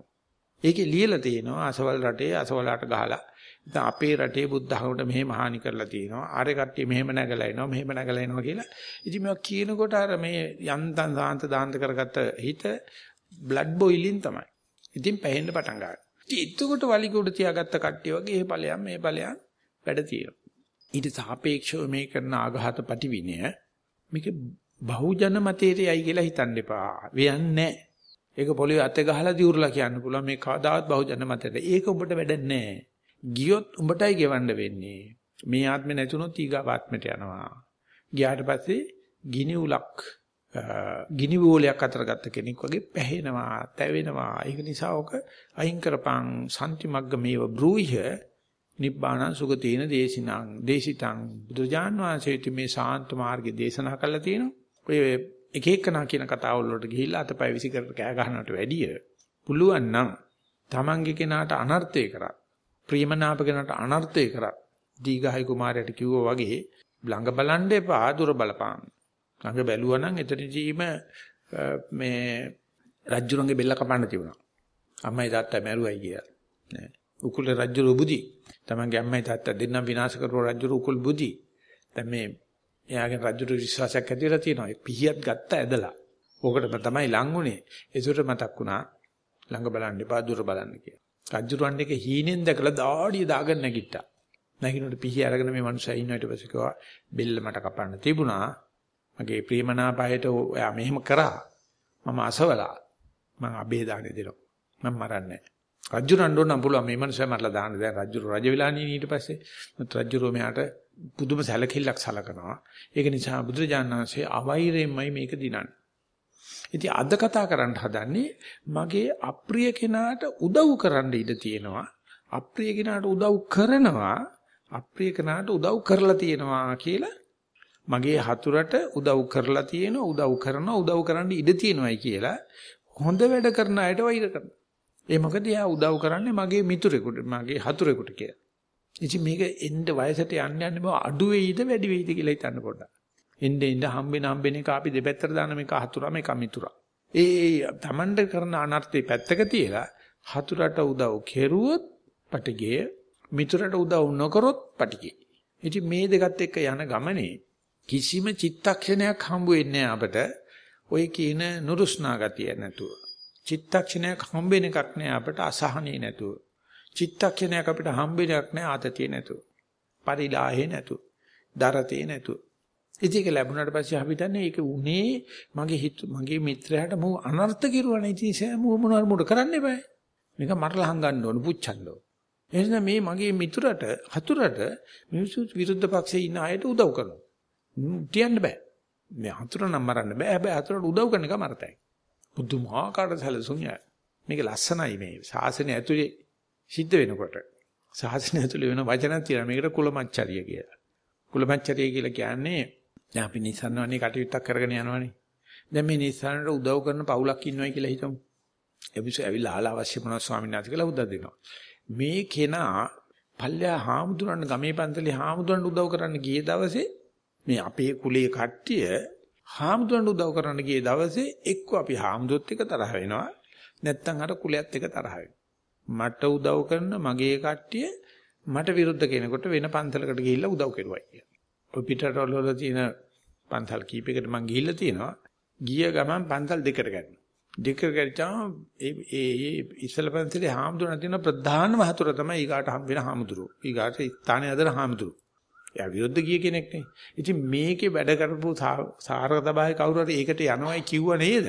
ඒකේ ලියලා තියෙනවා අසවල් රටේ අසවලට ගහලා. ඉතින් අපේ රටේ බුද්ධ ධර්මයට මෙහෙම හානි කරලා තියෙනවා. ආරේ කට්ටිය මෙහෙම නැගලා එනවා, මෙහෙම නැගලා එනවා කියලා. ඉතින් මේවා කියනකොට අර මේ යන්තම් සාන්ත දාන්ත කරගත්ත හිත බ්ලඩ් බොයිලින් තමයි. ඉතින් පැහෙන්න පටන් ගන්නවා. ඉතින් එතකොට වලිග උඩ තියාගත්ත කට්ටිය වගේ මේ ඵලයන් මේ ඵලයන් වැඩ තියෙනවා. ඊට සාපේක්ෂව මේ කරන ආඝාත පටිවිණය මේක බහුජන මතේටයි කියලා හිතන්න එපා. වෙයන්නේ ඒක පොළවේ අත ගහලා දියුරලා කියන්න පුළුවන් මේ කවදාවත් බහුජන මතයට. ඒක උඹට වැඩක් නැහැ. ගියොත් උඹටයි ගෙවන්න වෙන්නේ. මේ ආත්මේ නැතුනොත් ඊගාවාත්මයට යනවා. ගියාට පස්සේ ගිනි උලක් ගිනි බෝලයක් අතර ගත්ත කෙනෙක් වගේ පැහෙනවා, තැවෙනවා. ඒක නිසා ඔක අයින් කරපං සම්තිමග්ග මේව බ්‍රූහිය නිබ්බාණං සුගතේන දේශිනං දේශිතං බුදුජාන් වහන්සේ මේ ශාන්ත මාර්ගය දේශනා කළා තියෙනවා. ඔය එක එකනා කියන කතාවල් වලට ගිහිල්ලා අතපය විසි කර කෑ ගන්නවට වැඩිය පුළුවන් නම් Tamange කෙනාට අනර්ථය කරා. ප්‍රියමනාප කෙනාට අනර්ථය කරා. දීඝායි කුමාරයාට කිව්වා වගේ ළඟ බලන්න එපා දුර බලපං. ළඟ බැලුවා නම් එතනදීම මේ රජ්ජුරන්ගේ බෙල්ල කපන්න තිබුණා. අම්මයි තාත්තා මැරුවයි කියලා. නෑ. උකුල රජ්ජුරු බුදි. තමන්ගේ අම්මයි තාත්තා දෙන්නා විනාශ කරපු රජ්ජුරු උකුල් බුදි. දැන් මේ එයාගේ රජුට විශ්වාසයක් ඇති වෙලා තියෙනවා. පිහියත් ගත්ත ඇදලා. ඕකටම තමයි ලං උනේ. ඒසුර මතක් වුණා ළඟ බලන්න එපා දුර බලන්න කියලා. රජුරන් එක හීනෙන් දැකලා දාඩිය දාගෙන නැගිට්ටා. නැගිනකොට පිහිය අරගෙන මේ මනුස්සයා ඉන්න ඊට පස්සේ කිව්වා බෙල්ල මට කපන්න තිබුණා. මගේ ප්‍රේමනාපයට ඔයා මෙහෙම කරා. මම අසවලා. මම අබේදානෙ දෙනවා. මම මරන්නේ නැහැ. රජුරන් ඕන නම් පුළුවන් මේ මනුස්සයා මරලා දාන්න දැන් රජු රජ වෙලා ඊට පස්සේ රජුරෝ මෙයාට පුදුම සැලකිල්ලක් සලකනවා. ඒක නිසා බුදුරජාණන් වහන්සේ අවෛරයෙන්මයි මේක දිනන්නේ. ඉතින් අද කතා කරන්න හදන්නේ මගේ අප්‍රිය කෙනාට උදව් කරන්න ඉඩ තියෙනවා. අප්‍රිය කෙනාට උදව් කරනවා. අප්‍රිය කෙනාට උදව් කරලා තියෙනවා කියලා මගේ හතුරට උදව් කරලා තියෙනවා උදව් කරනවා උදව් කරන්න ඉඩ තියෙනවායි කියලා හොඳ වැඩ කරන අයට වෛර කරනවා. ඒ මොකද එයා උදව් කරන්නේ මගේ මිතුරෙකුට මගේ හතුරෙකුට කියලා. ඉතින් මේක එන්න වයසට යන්න යන්න බව අඩු වෙයිද වැඩි වෙයිද කියලා හිතන්න පොඩ්ඩක්. එන්න එන්න හම්බෙන හම්බෙන එක අපි දෙපැත්තට දාන මේක හතුරා මේක මිතුරා. ඒ තමන්ට කරන අනර්ථේ පැත්තක තියලා හතුරට උදව් කෙරුවොත් පටිගේ මිතුරට උදව් නොකරොත් පටිගේ. ඉතින් මේ දෙකත් එක්ක යන ගමනේ කිසිම චිත්තක්ෂණයක් හම්බ වෙන්නේ අපට ඔය කියන නුරුස්නා ගතිය නැතුව. චිත්තක්ෂණයක් හම්බ වෙන එකක් නෑ අපට අසහනෙ නැතුව. චිත්තක්ෂණයක් අපිට හම්බෙන්නක් නෑ ආතතිය නැතුව. පරිලාහේ නැතුව. දරතේ නැතුව. ඉතින් ඒක ලැබුණාට පස්සේ අපි දන්නේ ඒක උනේ මගේ හිත මගේ මිත්‍රයාට මෝ අනර්ථ කිරුවානේ ඉතින් මෝ මොනවාර මොඩ කරන්න එපා. මේක මරලා හංගන්න ඕන පුච්චන්න ඕන. එහෙනම් මේ මගේ මිතුරට හතුරට මිනිස්සු විරුද්ධ පක්ෂයේ ඉන්න අයට උදව් කරනවා. තියන්න බෑ. මේ හතුර නම් මරන්න බෑ. හැබැයි හතුරට උදව් කරන එක මරතයි. බුදුමහාකාර සැලසුම් යයි. මේක ලස්සනයි මේ ශාසනය ඇතුලේ සිද්ධ වෙනකොට සාසනය ඇතුළේ වෙන වචනක් තියෙනවා මේකට කුලමච්චරිය කියලා. කුලමච්චරිය කියලා කියන්නේ දැන් අපි නිසන්වන්නේ කටයුත්තක් කරගෙන යනවනේ. දැන් මේ නිසන්ට උදව් කරන පවුලක් ඉන්නවයි කියලා හිතමු. එවිස ඇවිල්ලා ආලා අවශ්‍ය මොනවා ස්වාමීන් වහන්සේ කියලා උදව් දෙනවා. මේ කෙනා පල්ලෙහා හාමුදුරන් ගමේ පන්සලේ හාමුදුරන් උදව් කරන්න ගිය දවසේ මේ අපේ කුලයේ කට්ටිය හාමුදුරන් උදව් කරන්න ගිය දවසේ එක්ක අපි හාමුදුරුවොත් එක තරහ වෙනවා නැත්නම් අර කුලයේත් එක තරහ වෙනවා. මට උදව් කරන මගේ කට්ටිය මට විරුද්ධ කෙනෙකුට වෙන පන්සලකට ගිහිල්ලා උදව් කෙරුවයි කියලා. ඔය පිටරටවල වල තියෙන පන්සල් කීපයකට මං ගිහිල්ලා තියෙනවා. ගිය ගමන් පන්සල් දෙකට ගන්නවා. දෙකට ගියාම ඒ ඒ ඉස්සල පන්සලේ හාමුදුරන තියෙන ප්‍රධානම හතුර තමයි ඊගාට හම් වෙන හාමුදුරුවෝ. ඊගාට ස්ථානයේ අදන හාමුදුරුවෝ. එයා විරුද්ධ ගිය කෙනෙක් නේ. ඉතින් මේකේ වැඩ කරපු සාරක තබායි කවුරු හරි ඒකට යනවයි කිව්ව නේද?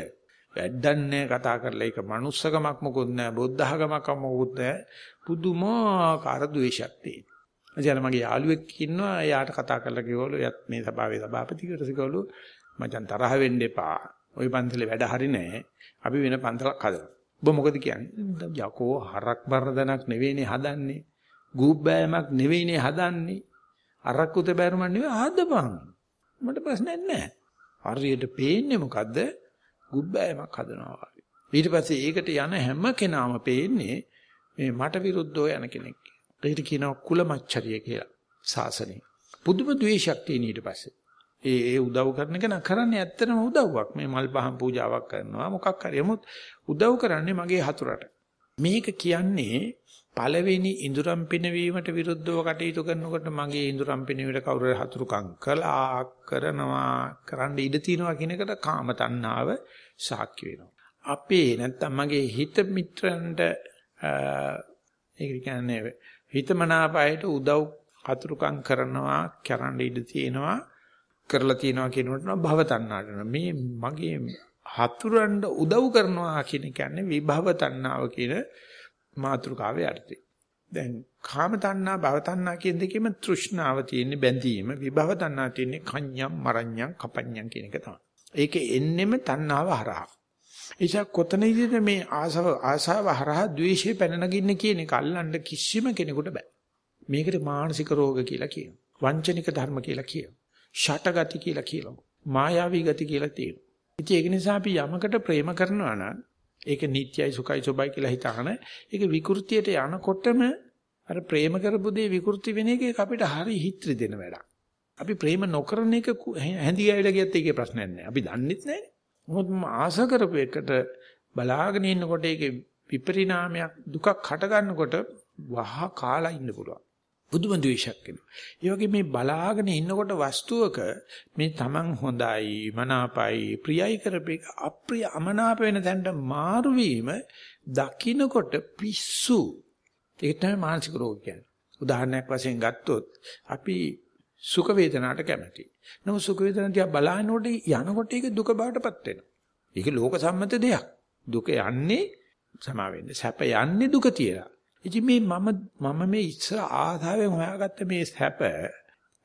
වැඩන්නේ කතා කරලා ඒක manussකමක් මොකුත් නැහැ බොද්ධහගමක් මොකුත් නැහැ පුදුමාකාර ද්වේෂයක් තියෙනවා. එතන මගේ යාළුවෙක් ඉන්නවා එයාට කතා කරලා කිව්වලු එයත් මේ සභාවේ සභාපතිකට කිව්වලු මචං තරහ වෙන්න එපා. ওই පන්සලේ වැඩ හරි නැහැ. අපි වෙන පන්සලක් හදනවා. ඔබ මොකද කියන්නේ? යකෝ හරක් බරදනක් නෙවෙයිනේ හදන්නේ. ගූබ් බෑමක් නෙවෙයිනේ හදන්නේ. අරක්කුත බෑරුමක් නෙවෙයි හදපන්. මට ප්‍රශ්නයක් නැහැ. හරියට පේන්නේ මොකද්ද? ගුබ්බෑමක් හදනවා ඊට පස්සේ ඒකට යන හැම කෙනාම පේන්නේ මේ මට විරුද්ධව යන කෙනෙක්. ඒකට කියනවා කුලමච්චරිය කියලා. සාසනෙ. පුදුම ද්වේෂයක් තියෙන ඊට පස්සේ. ඒ ඒ උදව් කරන කෙනා කරන්නේ ඇත්තටම උදව්වක්. මේ මල් පහන් පූජාවක් කරනවා මොකක් හරි. නමුත් උදව් කරන්නේ මගේ හතුරට. මේක කියන්නේ පළවෙනි ඉඳුරම් පිනවීමට විරුද්ධව කටයුතු කරනකොට මගේ ඉඳුරම් පිනවීමට කවුරු හරි හතුරුකම් කළා කරනවා කරන්න ඉඩ තියනවා කියන එකට කාම තණ්හාව සාක්ෂි වෙනවා. අපේ නැත්තම් මගේ හිත මිත්‍රන්ට ඒක කියන්නේ හිතමනාපයට උදව් හතුරුකම් කරනවා කරන්න ඉඩ තියෙනවා කරලා තියෙනවා කියනකොට භව තණ්හාට මේ මගේ හතුරන්ට උදව් කරනවා කියන කියන්නේ විභව තණ්හාව කියන මාතෘකාවේ අර්ථය. දැන් කාම තණ්හා භව තණ්හා කියන දෙකෙම තෘෂ්ණාව තියෙන්නේ බැඳීම විභව තණ්හා තියෙන්නේ කඤ්ඤම් මරඤ්ඤම් කපඤ්ඤම් කියන එක තමයි. ඒකේ එන්නෙම තණ්හාව හරහා. එيشා කොතනදීද මේ ආසව ආසාව හරහා ද්වේෂය පැන නගින්නේ කියන එක අල්ලන්න කිසිම කෙනෙකුට බෑ. මේකට මානසික රෝග කියලා කියනවා. වංචනික ධර්ම කියලා කියනවා. ෂටගති කියලා කියනවා. මායාවී ගති කියලා තියෙනවා. ඉතින් ඒක නිසා අපි යමකට ප්‍රේම කරනවා නම් ඒක නිට්යයි සුඛයි සොබයි කියලා හිතාන ඒක විකෘතියට යනකොටම අර ප්‍රේම කරපු දේ විකෘති වෙන එක අපිට හරි හිත්‍රි දෙන වැඩක්. අපි ප්‍රේම නොකරන එක හැඳි ගෑවිලා ගියත් ඒකේ ප්‍රශ්නයක් නැහැ. අපි දන්නෙත් නැහැ. මොකද ආස කරපු එකට බලාගෙන ඉන්නකොට ඒකේ විපරිණාමයක් දුකක් හට ගන්නකොට වහ කාලා ඉන්න පුළුවන්. බුදුම ද්වේෂයක් වෙනවා. ඒ වගේ මේ බලාගෙන ඉන්නකොට වස්තුවක මේ Taman හොඳයි, මනාපයි, ප්‍රියයි කරපේක අප්‍රිය අමනාප වෙන තැනට මාරු වීම දකින්නකොට පිස්සු. ඒක තමයි මානසික රෝග කියන්නේ. උදාහරණයක් වශයෙන් ගත්තොත් අපි සුඛ වේදනාවට කැමතියි. නමුත් සුඛ වේදනා දිහා බලනකොට යනකොට ඒක දුක බවටපත් වෙනවා. ඒක ලෝක සම්මත දෙයක්. දුක යන්නේ සමා වෙන්නේ. සැප යන්නේ දුක තියලා. ඉතින් මේ මම මම මේ ඉස්සර ආධාවෙන් හොයාගත්ත මේ සැප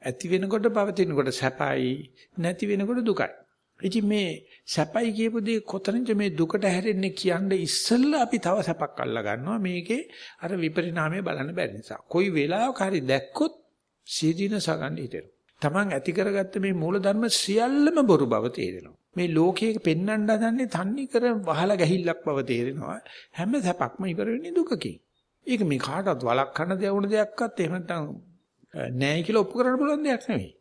ඇති වෙනකොට පවතිනකොට සැපයි නැති වෙනකොට දුකයි. ඉතින් මේ සැපයි කියපු දේ කොතනද මේ දුකට හැරෙන්නේ කියන්නේ ඉස්සෙල්ලා අපි තව සැපක් අල්ලා ගන්නවා මේකේ අර විපරිණාමය බලන්න බැරි නිසා. කොයි වෙලාවක හරි දැක්කොත් සීදීන සගන්න හිතෙනවා. Taman ඇති කරගත්ත මේ මූලධර්ම සියල්ලම බොරු බව තේරෙනවා. මේ ලෝකයේ පෙන්වන්න හදන්නේ තන්නේ කර වහලා ගැහිල්ලක් බව තේරෙනවා. හැම සැපක්ම ඉවර වෙන්නේ දුකකින්. ඒක මේ කාටවත් වළක්වන්න දෙවුන දෙයක්වත් එහෙම නැත්නම් නෑයි කියලා ඔප්පු කරන්න පුළුවන් දෙයක් නෙවෙයි.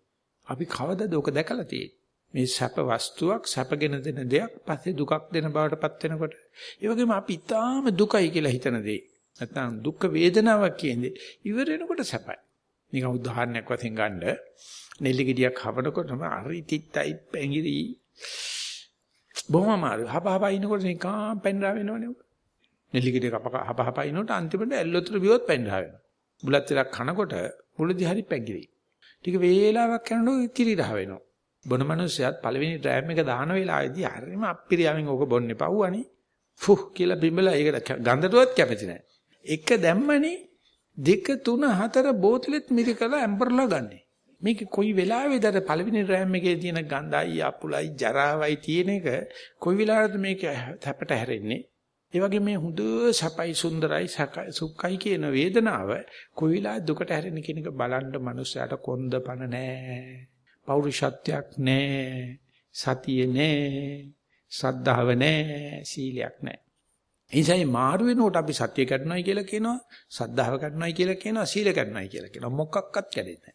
අපි කවදාද ඔක දැකලා තියෙන්නේ? මේ සැප වස්තුවක් සැපගෙන දෙන දෙයක් පස්සේ දුකක් දෙන බවටපත් වෙනකොට ඒ වගේම අපි ඊටාම දුකයි කියලා හිතන දේ නැත්නම් දුක් වේදනාවක් කියන්නේ ඉවර වෙනකොට සැපයි. නිකන් උදාහරණයක් වශයෙන් ගන්න නෙල්ලි ගෙඩියක් හවනකොටම අරි තිත්තයි පැංගිරි බොහොම අමාරු හප හප ඉනකොට නිකන් පැන්නා වෙනවනේ. නෙල්ලි ගෙඩිය කප හප හප ඉනකොට අන්තිමට ඇල්ලොතර බියොත් පැන්නා වෙනවා. බුලත් ටිකක් කනකොට මුලදී හරි පැංගිරි. ටික වේලාවක් යනකොට කිරි රහ වෙනවා. බොන මිනිස්සයත් පළවෙනි ඩ්‍රෑම් එක දාන වෙලාවේදී හරිම අප්පිරියාවෙන් ඕක බොන්නේ පව්වනේ. ෆුහ් කියලා බිම්බලා ඒකට ගඳටවත් කැමති නැහැ. එක දැම්මනේ දෙක තුන හතර බෝතලෙත් මිරිකලා ඇම්බර්ලා ගන්නෙ. මේක කොයි වෙලාවේද අර පළවෙනි රෑම් එකේ තියෙන ගඳයි අපුලයි ජරාවයි තියෙන එක කොයි වෙලාවද මේක තැපට හැරෙන්නේ? ඒ වගේ මේ හොඳ සපයි සුන්දරයි සුඛයි කියන වේදනාව කොයි වෙලාවද දුකට හැරෙන කියන එක බලන්න මනුස්සයාට කොන්ද පන නැහැ පෞරුෂත්වයක් නැහැ සතිය නැහැ සද්ධාව නැහැ සීලයක් නැහැ එනිසායි මාරු වෙනකොට අපි සත්‍ය කරනවායි කියලා කියනවා, සද්ධාව කරනවායි කියලා කියනවා, සීල කරනවායි කියලා කියනවා. මොකක්වත් කැඩෙන්නේ නැහැ.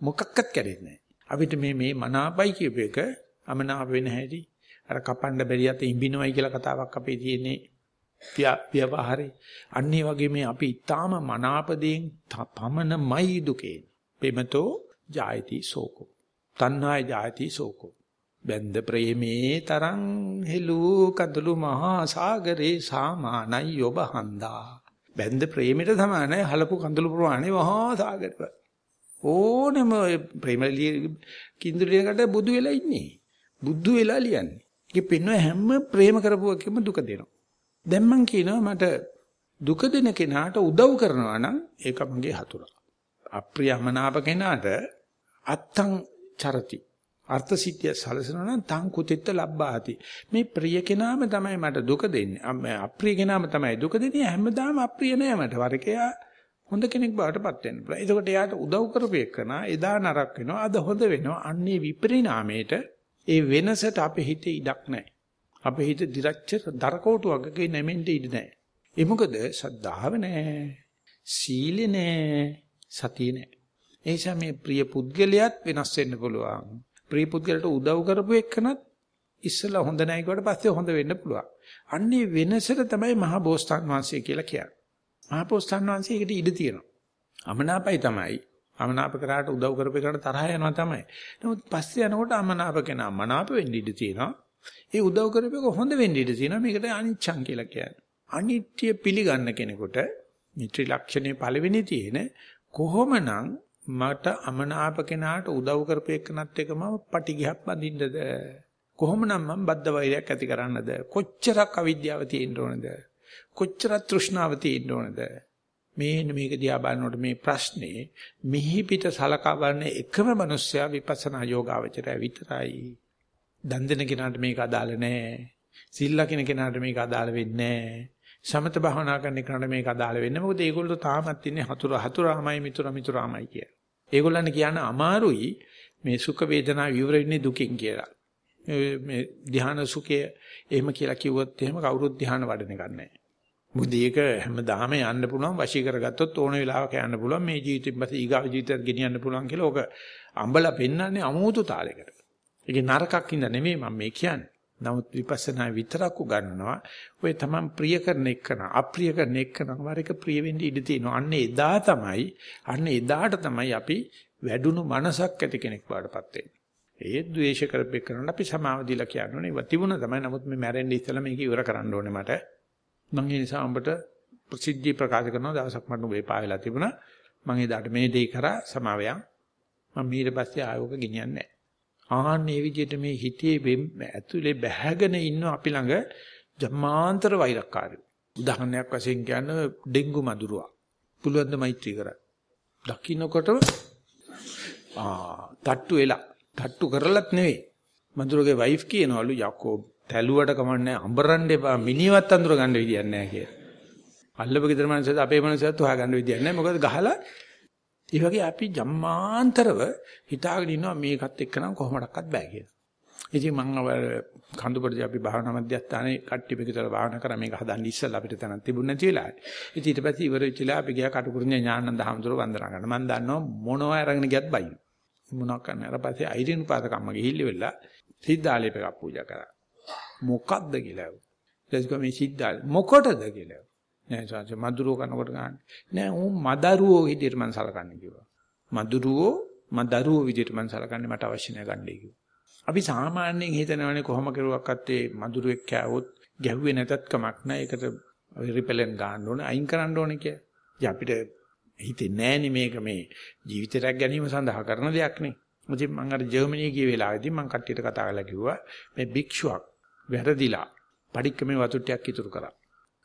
මොකක්වත් කැඩෙන්නේ නැහැ. අපිට මේ මේ මනාපයි කියප එක අමනාප වෙන හැටි අර කපන්න බැරි යත ඉඹිනවයි කියලා කතාවක් අපේ තියෙන්නේ ව්‍යවහාරේ. අන්න වගේ මේ අපි ඊටාම මනාපදීන් පමනමයි දුකේ. පෙමතෝ ජායති සෝකෝ. තණ්හාය ජායති සෝකෝ. බැන්ද ප්‍රේමේ තරං හෙළු කඳුළු මහා සාගරේ සාමානයි ඔබ හන්දා. බැන්ද ප්‍රේමයට සමානයි හලපු කඳුළු ප්‍රමාණය මහා සාගරය ඕනෙම ප්‍රේමලිය කිඳුලියකට බුදු වෙලා ඉන්නේ. බුදු වෙලා ලියන්නේ. ඒක පෙන්වන හැම ප්‍රේම කරපුවකම දුක දෙනවා. දැන් මං කියනවා මට දුක දෙන කෙනාට උදව් කරනවා නම් ඒක මගේ හතුරා. අප්‍රියමනාප කෙනාට අත්තං චරති. අර්ථ සිද්ධිය සලසනවා නම් තං කුතිත්ත ලබ්බාති. මේ ප්‍රිය කෙනාම තමයි මට දුක දෙන්නේ. අප්‍රිය කෙනාම තමයි දුක දෙන්නේ. හැමදාම අප්‍රිය නෑ මට. වරකයා හොඳ කෙනෙක් බවටපත් වෙන්න පුළුවන්. එතකොට එයාට උදව් කරපේකන එදා නරක වෙනවා. අද හොඳ වෙනවා. අන්නේ විපරිණාමයට ඒ වෙනසට අපේ හිතේ ඉඩක් නැහැ. අපේ හිත දිරච්ච දරකෝටුවක නෙමෙන්න ඉඩ නැහැ. ඒ මොකද සද්ධාව නැහැ. සීලෙ නැහැ. සතිය නැහැ. එනිසා මේ ප්‍රිය පුද්ගලයාත් වෙනස් වෙන්න පුළුවන්. ප්‍රිය පුද්ගලට උදව් කරපු එක්කනත් ඉස්සලා හොඳ නැහැ කියවට පස්සේ හොඳ වෙන්න පුළුවන්. අන්නේ වෙනසට තමයි මහා බෝසතාන් වහන්සේ කියලා කියන්නේ. මහා බෝසතාන් වහන්සේකට ඉඩ තියෙනවා. අමනාපයි තමයි. අමනාප කරාට උදව් කරපේකට තරහ යනවා තමයි. නමුත් පස්සේ යනකොට අමනාප කෙනා මනාප වෙන්න ඉඩ තියෙනවා. ඒ උදව් කරපේක හොඳ වෙන්න ඉඩ තියෙනවා. මේකට අනිච්ඡං කියලා කියන්නේ. අනිත්‍ය පිළිගන්න කෙනෙකුට මිත්‍රි ලක්ෂණේ පළවෙනි තියෙන කොහොමනම් මට අමනාප කෙනාට උදව් කරපේකනත් එක මම පටිගහක් බඳින්නද කොහොමනම් මම බද්ධ වෛරයක් ඇති කරන්නද කොච්චරක් අවිද්‍යාව තියෙන්න ඕනද කොච්චරක් තෘෂ්ණාව තියෙන්න ඕනද මේ මේක දිහා බලනකොට මේ ප්‍රශ්නේ මිහි පිට සලකා බලන එකම මිනිස්සයා විපස්සනා යෝගාවචරය විතරයි. දන් දෙන කෙනාට මේක අදාළ නැහැ. සිල්ලා කෙන කෙනාට මේක අදාළ වෙන්නේ නැහැ. සමත භාවනා කරන කෙනාට මේක අදාළ වෙන්නේ මොකද ඒගොල්ලෝ තාමත් ඉන්නේ හතුර හතුරාමයි මිතුර මිතුරාමයි කිය. ඒගොල්ලන් කියන අමාරුයි මේ සුඛ වේදනා විවර වෙන්නේ දුකින් කියලා. මේ ධ්‍යාන සුඛය එහෙම කියලා කිව්වොත් එහෙම කවුරුත් ධ්‍යාන වඩන එකක් නැහැ. මොකද ඒක හැමදාම යන්න පුළුවන් වශී කරගත්තොත් ඕන වෙලාවක යන්න පුළුවන් මේ ජීවිතෙන් පස්සේ ඊගාව ජීවිතයට ගෙනියන්න පුළුවන් කියලා ඕක අඹලා පෙන්වන්නේ අමුතු තාලයකට. ඒකේ නරකක් ඉඳ නෙමෙයි මම මේ කියන්නේ. නමුත් විපස්සනා විතරක් උගන්වනවා. ඔය තමන් ප්‍රිය කරන එකන අප්‍රිය කරන එකන වරක ප්‍රිය වෙන්න ඉඩ තියෙනවා. අන්න එදා තමයි අන්න එදාට තමයි අපි වැඩුණු මනසක් ඇති කෙනෙක් වඩපත් වෙන්නේ. ඒ ද්වේෂ කරපෙක් කරන අපි සමාව දීලා කියන්නේ ඒව තිබුණා තමයි. නමුත් මේ මැරෙන්න ඉස්සෙල්ලා මේක ඉවර කරන්න ඕනේ මට. මම ඒ නිසා උඹට ප්‍රසිද්ධිය ප්‍රකාශ කරනවා දවසක් මට නුඹේ පාවෙලා තිබුණා. මම එදාට මේ දෙය කරා සමාවයන්. මම ඊට පස්සේ ආයෝක ගෙනියන්නේ නැහැ. ආන්නේ විදිහට මේ හිතේ ඇතුලේ බැහැගෙන ඉන්න අපි ළඟ ජමාන්තර වෛරක්කාරයෝ. උදාහරණයක් වශයෙන් කියන්න ඩෙන්ගු මදුරුවා. පුළුවන් ද මෛත්‍රී කරන්න. දකින්නකොට ආ තට්ටු වෙලා තට්ටු කරලත් නෙවෙයි. මදුරුගේ වයිෆ් කියනවලු යකෝ තැලුවට කමන්නේ අඹරන්න එපා මිනිවත් අඳුර ගන්න විදියක් නැහැ කියලා. අල්ලපු ගෙදර මනසත් අපේ මනසත් හොයා ගන්න විදියක් නැහැ. මොකද ගහලා ඒ වගේ අපි ජම්මාන්තරව හිතාගෙන ඉන්නවා මේකත් එක්ක නම් කොහොමඩක්වත් බෑ කියලා. ඉතින් මම අර කඳුපඩදී අපි භාවනා මධ්‍යස්ථානයේ කට්ටි පිටතල භාවනා කරා මේක හදන්න ඉස්සෙල්ලා අපිට තනක් තිබුණ නැති වෙලාවේ. ඉතින් ඊට පස්සේ ඉවර වෙච්චලා අපි ගියා කටුකුරුඤ්ඤ ඥානන්ද හාමුදුරුවෝ වන්දනා කරන්න. මම දන්නවා මොනවා අරගෙන ගියත් බයි. මොනවා කරන්න. ඊට පස්සේ අයිරින් පාදකම්ම ගිහිල්ලි වෙලා සිද්ධාලේපයක් පූජා කරා. මොකද්ද කියලා. ඊට පස්සේ මේ සිද්ධාල මොකටද කියලා. නෑ සාංශ මදුරුව කනකොට ගන්න. නෑ උන් මදරුවෝ විදිහට මම සලකන්නේ කිව්වා. මදුරුවෝ මදරුවෝ විදිහට මම සලකන්නේ මට අවශ්‍ය නෑ ගන්නයි කිව්වා. අපි සාමාන්‍යයෙන් හිතනවානේ කොහොම කරුවක්වත් ඒ මදුරුවෙක් කෑවොත් ගැහුවේ නැතත් කමක් නෑ. ඒකට රිපෙලන් ගන්න ඕනේ අයින් කරන්න ඕනේ කියලා. ඉතින් අපිට හිතෙන්නේ නෑනේ මේක මේ ජීවිතයක් ගැනීම සඳහා කරන දෙයක් නේ. ඉතින් මම අර ජර්මනිය ගිය වෙලාවේදී මම කට්ටියට කතා කරලා කිව්වා මේ භික්ෂුවක් වැරදිලා පඩික්කමේ වතුර ටිකක් ඉතුරු කරා.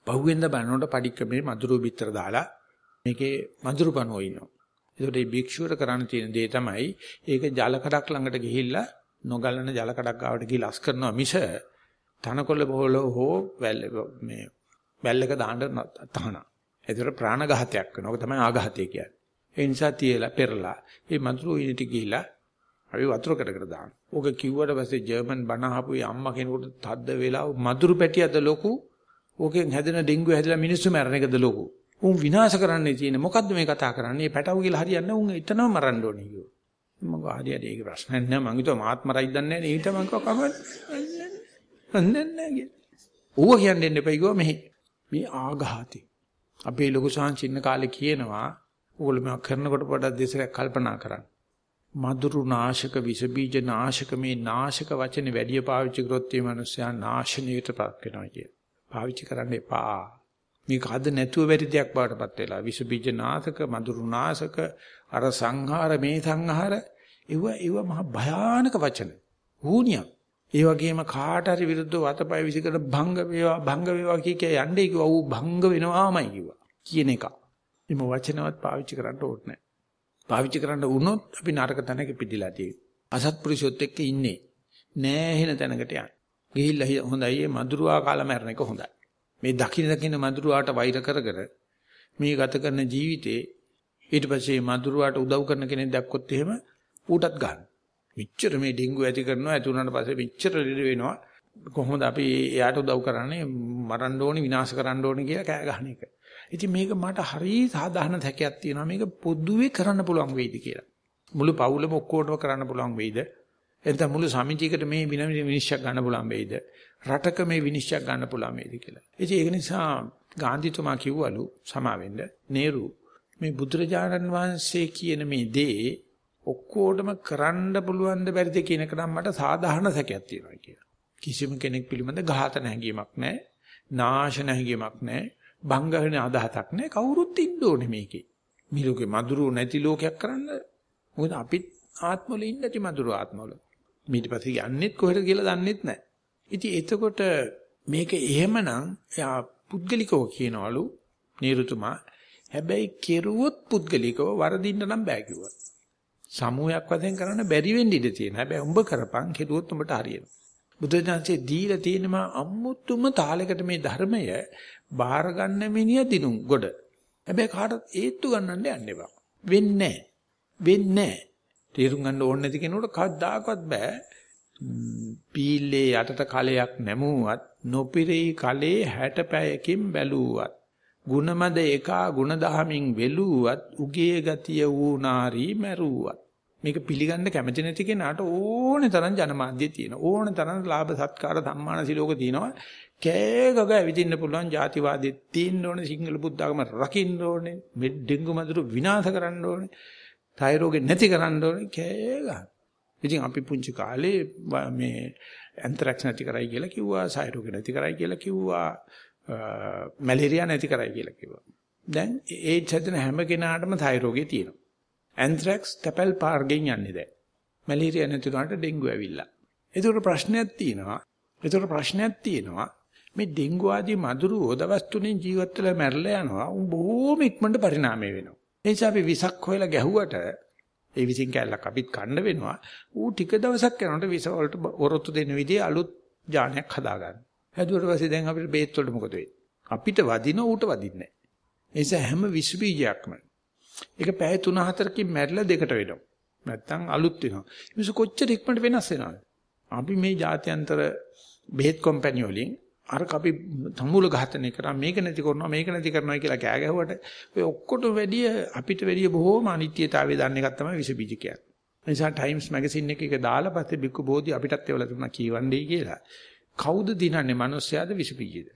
පහුවෙන්ද බලනකොට පඩික්‍රමේ මధుරු පිටර දාලා මේකේ මధుරු පණුව ඉන්නවා. ඒකට මේ භික්ෂුවට කරන්න තියෙන දේ තමයි ඒක ජල කඩක් ළඟට ගිහිල්ලා නොගලන ජල කඩක් ගාවට ගිහිල්ලා අස් කරනවා මිස තනකොළ බෝල හෝ වැල් මේ වැල්ලක දාන්න තහනම්. ඒතර ප්‍රාණඝාතයක් වෙනවා. ඒක තමයි ආඝාතය කියන්නේ. ඒ නිසා තියලා පෙරලා මේ මధుරු ඉනිට ගිහිලා අපි වතුර කඩකට දානවා. ඕක කිව්වට පස්සේ ජර්මන් බණ අහපු අම්මා කෙනෙකුට තද්ද වෙලා මధుරු පැටියද ලොකු ඕකෙන් හැදෙන ඩෙන්ගු හැදලා මිනිස්සු මැරණ එකද ලොකු. උන් විනාශ කරන්නයි තියෙන්නේ. මොකද්ද මේ කතා කරන්නේ? පැටව කියලා හරියන්නේ උන් එතනම මරන්න ඕනේ කිව්වා. මම හරියට ඒක ප්‍රශ්නයක් නෑ. මං හිතුවා මාත් මරයි දන්නේ නෑ. ඊට මං කිව්වා කමන්න. නෑ නෑ. ඌව කියන්නේ දෙන්න එපා කිව්වා මෙහි. මේ ආඝාතේ. අපේ ලොකු සාංචින්න කාලේ කියනවා ඕගොල්ලෝ මේක කරනකොට පොඩ්ඩක් දෙසරක් කල්පනා කරන්න. මధుරු නාශක විස බීජ නාශක මේ නාශක වචනේ වැඩි පාවිච්චි කරොත් මේ මිනිස්සයා නාශනීයටපත් වෙනවා කිය. පාවිච්චි කරන්න එපා. මේක අද නැතුව වැඩි දෙයක් බවටපත් වෙලා විස බීජ නාශක මధుරු නාශක අර සංහාර මේ සංහාර ඒව ඒව මහ භයානක වචන. ඌනියක්. ඒ වගේම කාට හරි විරුද්ධව අතපය විසිකර භංග වේවා භංග වේවා කිය කිය යන්නේ කිව්වා ඌ භංග වෙනවාමයි කිව්වා. කියන එක. එimhe වචනවත් පාවිච්චි කරන්න ඕනේ නැහැ. පාවිච්චි කරන්න වුණොත් අපි නරක තැනක පිටිලා තියෙනවා. අසත්පුරුෂයොත් එක්ක ඉන්නේ. නෑහෙන තැනකට යන්න. ගිහිල්ලා හොඳයි මේ මදුරුවා කාලා මැරණ එක හොඳයි. මේ දකින දකින මදුරුවාට වෛර කරගෙන මේ ගත කරන ජීවිතේ ඊට පස්සේ මදුරුවාට උදව් කරන කෙනෙක් දැක්කොත් එහෙම ඌටත් ගන්න. මෙච්චර මේ ඩෙන්ගු ඇති කරනවා ඇති වුණාට පස්සේ මෙච්චර ලෙඩ වෙනවා. කොහොමද අපි එයාට උදව් කරන්නේ මරන්න ඕනේ විනාශ කරන්න ඕනේ කියලා කෑ ගහන එක. ඉතින් මේක මට හරි සාධාරණ හැකියාවක් තියෙනවා මේක පොදුවේ කරන්න පුළුවන් වෙයිද කියලා. මුළු පවුලම ඔක්කොටම කරන්න පුළුවන් වෙයිද? එතන මුළු සමිතියකට මේ විනිශ්චය ගන්න පුළුවන් වෙයිද? රටක මේ විනිශ්චය ගන්න පුළුවන් වෙයිද කියලා. ඉතින් ඒක නිසා ගාන්ධිතුමා කිව්වලු සමාවෙන්න නේරු මේ බුදුරජාණන් වහන්සේ කියන මේ දේ ඔක්කොටම කරන්න පුළුවන් ද බැරිද කියන එක නම් මට සාධාරණ සැකයක් තියෙනවා කියලා. කිසිම කෙනෙක් පිළිබඳ ඝාතන හැඟීමක් නැහැ. නාශන හැඟීමක් නැහැ. බංග වෙන අදහසක් නැහැ කවුරුත් ඉන්න ඕනේ මේකේ. මේ ලෝකේ මధుරු නැති ලෝකයක් කරන්න. මොකද අපිත් ආත්මවල ඉන්නේ නැති මధుරු ආත්මවල. ඊට පස්සේ යන්නෙත් කොහෙද කියලා දන්නෙත් නැහැ. ඉතින් එතකොට මේක එහෙමනම් යා පුද්ගලිකව කියනවලු නීරුතුමා හැබැයි කෙරුවොත් පුද්ගලිකව වරදින්න නම් බෑ කිව්වා. සමූහයක් වශයෙන් කරන්න බැරි වෙන්න ඉඩ තියෙනවා. හැබැයි උඹ කරපන් කෙරුවොත් උඹට හරියනවා. බුදුදහමේ දීලා තියෙනවා අමුතුම තාලයකට මේ ධර්මය බාර ගන්න මිනිහ දිනුම් ගොඩ. හැබැයි කාටවත් ඒත්තු ගන්නන්න යන්න එපා. වෙන්නේ නැහැ. වෙන්නේ නැහැ. තේරුම් ගන්න ඕනේ නැති කෙනෙකුට කවදාකවත් බෑ. පීල්ලේ යටට කලයක් නැමුවත් නොපිරෙයි කලේ 60 පැයකින් බැලුවත් ගුණමද එකා ගුණ දහමින් වෙලුවත් උගේ ගතිය වූ නාරි මැරුවත්. මේක පිළිගන්න කැමති නැති කෙනාට ඕනේ තරම් ජනමාධ්‍ය තියෙනවා. ඕනේ තරම් ලාභ සත්කාර සම්මාන සිලෝක තියෙනවා. කෑගග ඇවිදින්න පුළුවන් ಜಾතිවාදී තියෙන්න ඕනේ සිංහල බුද්ධාගම රකින්න ඕනේ මේ ඩෙන්ගු මදුරු විනාශ කරන්න ඕනේ. තයිරෝගේ නැති කරන්න ඕනේ කෑගහ ඉතින් අපි පුංචි කාලේ මේ ඇන්ත්‍රැක්ස් නැති කරයි කියලා කිව්වා සයිරෝගේ නැති කරයි කියලා කිව්වා මැලේරියා නැති කරයි කියලා කිව්වා. දැන් ඒඩ්ස් හැදෙන හැම කෙනාටම තයිරෝගේ තියෙනවා. ඇන්ත්‍රැක්ස් තැපැල් පාර්ගෙන් යන්නේ දැන්. මැලේරියා නැති උනාට ඩෙන්ගු ඇවිල්ලා. ඒකට ප්‍රශ්නයක් තියෙනවා. ඒකට ප්‍රශ්නයක් තියෙනවා. මේ ඩෙන්ගු ආදී මදුරුවෝ දවස් තුනෙන් ජීවත් වෙලා මැරලා යනවා. උන් බොහොම ඉක්මනට පරිණාමය වෙනවා. ඒ නිසා අපි විසක් හොයලා ගැහුවට ඒ විසින් කැලලක් අපිත් කන්න වෙනවා. ඌ ටික දවසක් යනකොට විස වලට ඔරොත්තු දෙන විදිහේ අලුත් ඥානයක් හදාගන්න. හැදුවට පස්සේ දැන් අපිට බේත් වලට මොකද වෙන්නේ? අපිට වදින ඌට වදින්නේ නැහැ. හැම විස බීජයක්ම ඒක පැය 3-4කින් මැරිලා දෙකට වෙනවා. නැත්තම් අලුත් වෙනවා. මිස කොච්චර ඉක්මනට වෙනස් වෙනවද? අපි මේ ජාත්‍යන්තර බෙහෙත් කම්පැනි වලින් අර අපි සම්මූල ඝාතනය කරා මේක නැති කරනවා මේක නැති කරනවා කියලා කෑ ගැහුවට ඔය ඔක්කොට වැඩිය අපිට වැඩිය බොහෝම අනිත්‍යතාවය දන්න එකක් තමයි විස බීජ කියන්නේ. නිසා ටයිම්ස් මැගසින් එකක දාලා පස්සේ බික්කු බෝධි අපිටත් ඒවල තුනා කියවන්නේ කියලා. කවුද දිනන්නේ මිනිස්යාද විස බීජද?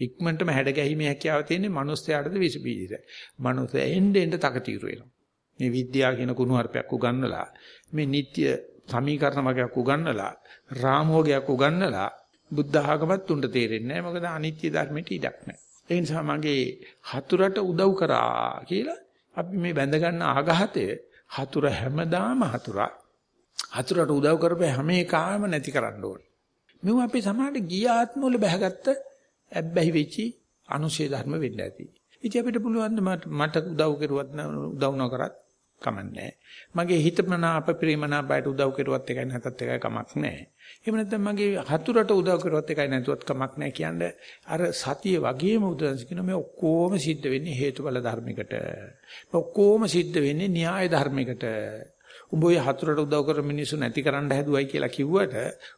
ඉක්මනටම හැඩ ගැහිමේ හැකියාව තියෙන්නේ මිනිස්යාටද විස බීජද? මිනිස්යා එන්න එන්න තකතිරු වෙනවා. මේ විද්‍යාව කියන කුණු හarpයක් උගන්නලා මේ නිට්‍ය සමීකරණ වගේක් උගන්නලා රාමෝගයක් උගන්නලා බුද්ධ ආගමත් උන්ට තේරෙන්නේ නැහැ මොකද අනිත්‍ය ධර්මෙට ඉඩක් නැහැ. ඒ නිසා මගේ හතුරට උදව් කරා කියලා අපි මේ බැඳ ගන්න ආඝාතය හතුර හැමදාම හතුරා හතුරට උදව් කරපේ හැම එකම නැති කරන්න ඕනේ. මෙව අපි සමාජයේ ගිය ආත්ම වල බැහැගත්ත ඇබ්බැහි වෙච්චි අනුශේ ධර්ම වෙන්න ඇති. ඉතින් අපිට පුළුවන් මට උදව් කරුවත් උදව් නොකරත් කමන්නේ මගේ හිතමනාප ප්‍රේමනාපයට උදව් කරුවත් එකයි නැතත් එකයි කමක් නැහැ. එහෙම නැත්නම් මගේ හතුරට උදව් කරුවත් එකයි නැතුවත් කමක් නැහැ කියන්නේ අර සතිය වගේම උදව් කියන මේ ඔක්කොම සිද්ධ වෙන්නේ හේතුඵල ධර්මයකට. ඔක්කොම සිද්ධ වෙන්නේ න්‍යාය ධර්මයකට. උඹ ඔය හතුරට උදව් කර මිනිස්සු නැති කරන්න හැදුවයි කියලා කිව්වට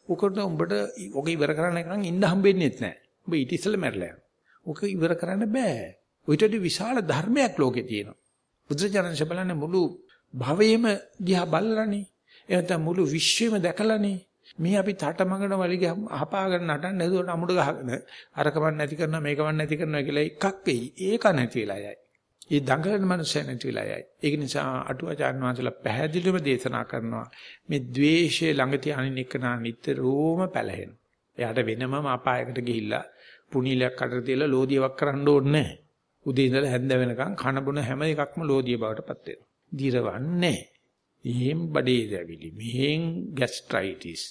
උකට උඹට ඔක ඉවර කරන්න එකනම් ඉන්න හම්බෙන්නේ නැහැ. උඹ ඊට ඉස්සෙල්ලා මැරලා යනවා. ඔක ඉවර කරන්න බෑ. ඔයිටදී විශාල ධර්මයක් ලෝකේ තියෙනවා. බුදුරජාණන් බලන්නේ මුළු භවයේම දිහා බලලානේ. එහෙනම් මුළු විශ්වෙම දැකලානේ. මේ අපි තටමඟන වලිග අහපාගෙන නටන්න හදුවට අමුඩ ගහගෙන අරකමන් නැති කරනවා මේකමන් නැති කරනවා කියලා එකක් වෙයි. ඒක නැති වෙලා යයි. ඒ දඟලන මනුස්සය නැති වෙලා යයි. ඒක නිසා අටුවාචාන් වහන්සේලා පැහැදිලිවම දේශනා කරනවා මේ द्वේෂය ළඟ තියානින් එක නා නිතරම පැලහෙන. එයාට වෙනමම අපායකට ගිහිල්ලා පුණීලයක් අතර තියලා ලෝදියක් කරන්න ඕනේ නැහැ. උදේ ඉඳලා හැන්ද වෙනකන් කන බොන හැම එකක්ම ලෝදිය බවටපත් වෙනවා. දිරවන්නේ. එහෙන් බඩේ දැවිලි. මෙහෙන් ગેස්ට්‍රයිටිස්.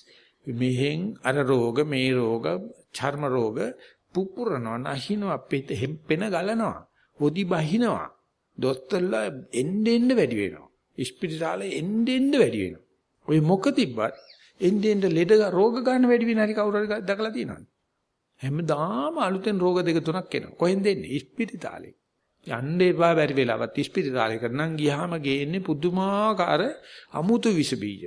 මෙහෙන් අර රෝග මේ රෝග චර්ම රෝග පුපුරනවා නැහිනවා පිට හෙම්පෙන ගලනවා. හොදි බහිනවා. දොස්තරලා එන්න එන්න වැඩි වෙනවා. ඉස්පිරිතාලේ එන්න එන්න වැඩි වෙනවා. ඔය මොක තිබ්බත් එන්න එන්න ලෙඩ රෝග ගන්න වැඩි වෙන හරි කවුරු හරි දැකලා තියෙනවද? හැමදාම අලුතෙන් රෝග දෙක තුනක් එනවා. කොහෙන්ද එන්නේ? ඉස්පිරිතාලේ. යන්න එපා බැරි වෙලාවත් ඉස්පිරිතාලේ කරනම් ගියාම ගේන්නේ පුදුමාකාර අමුතු විස බීජ.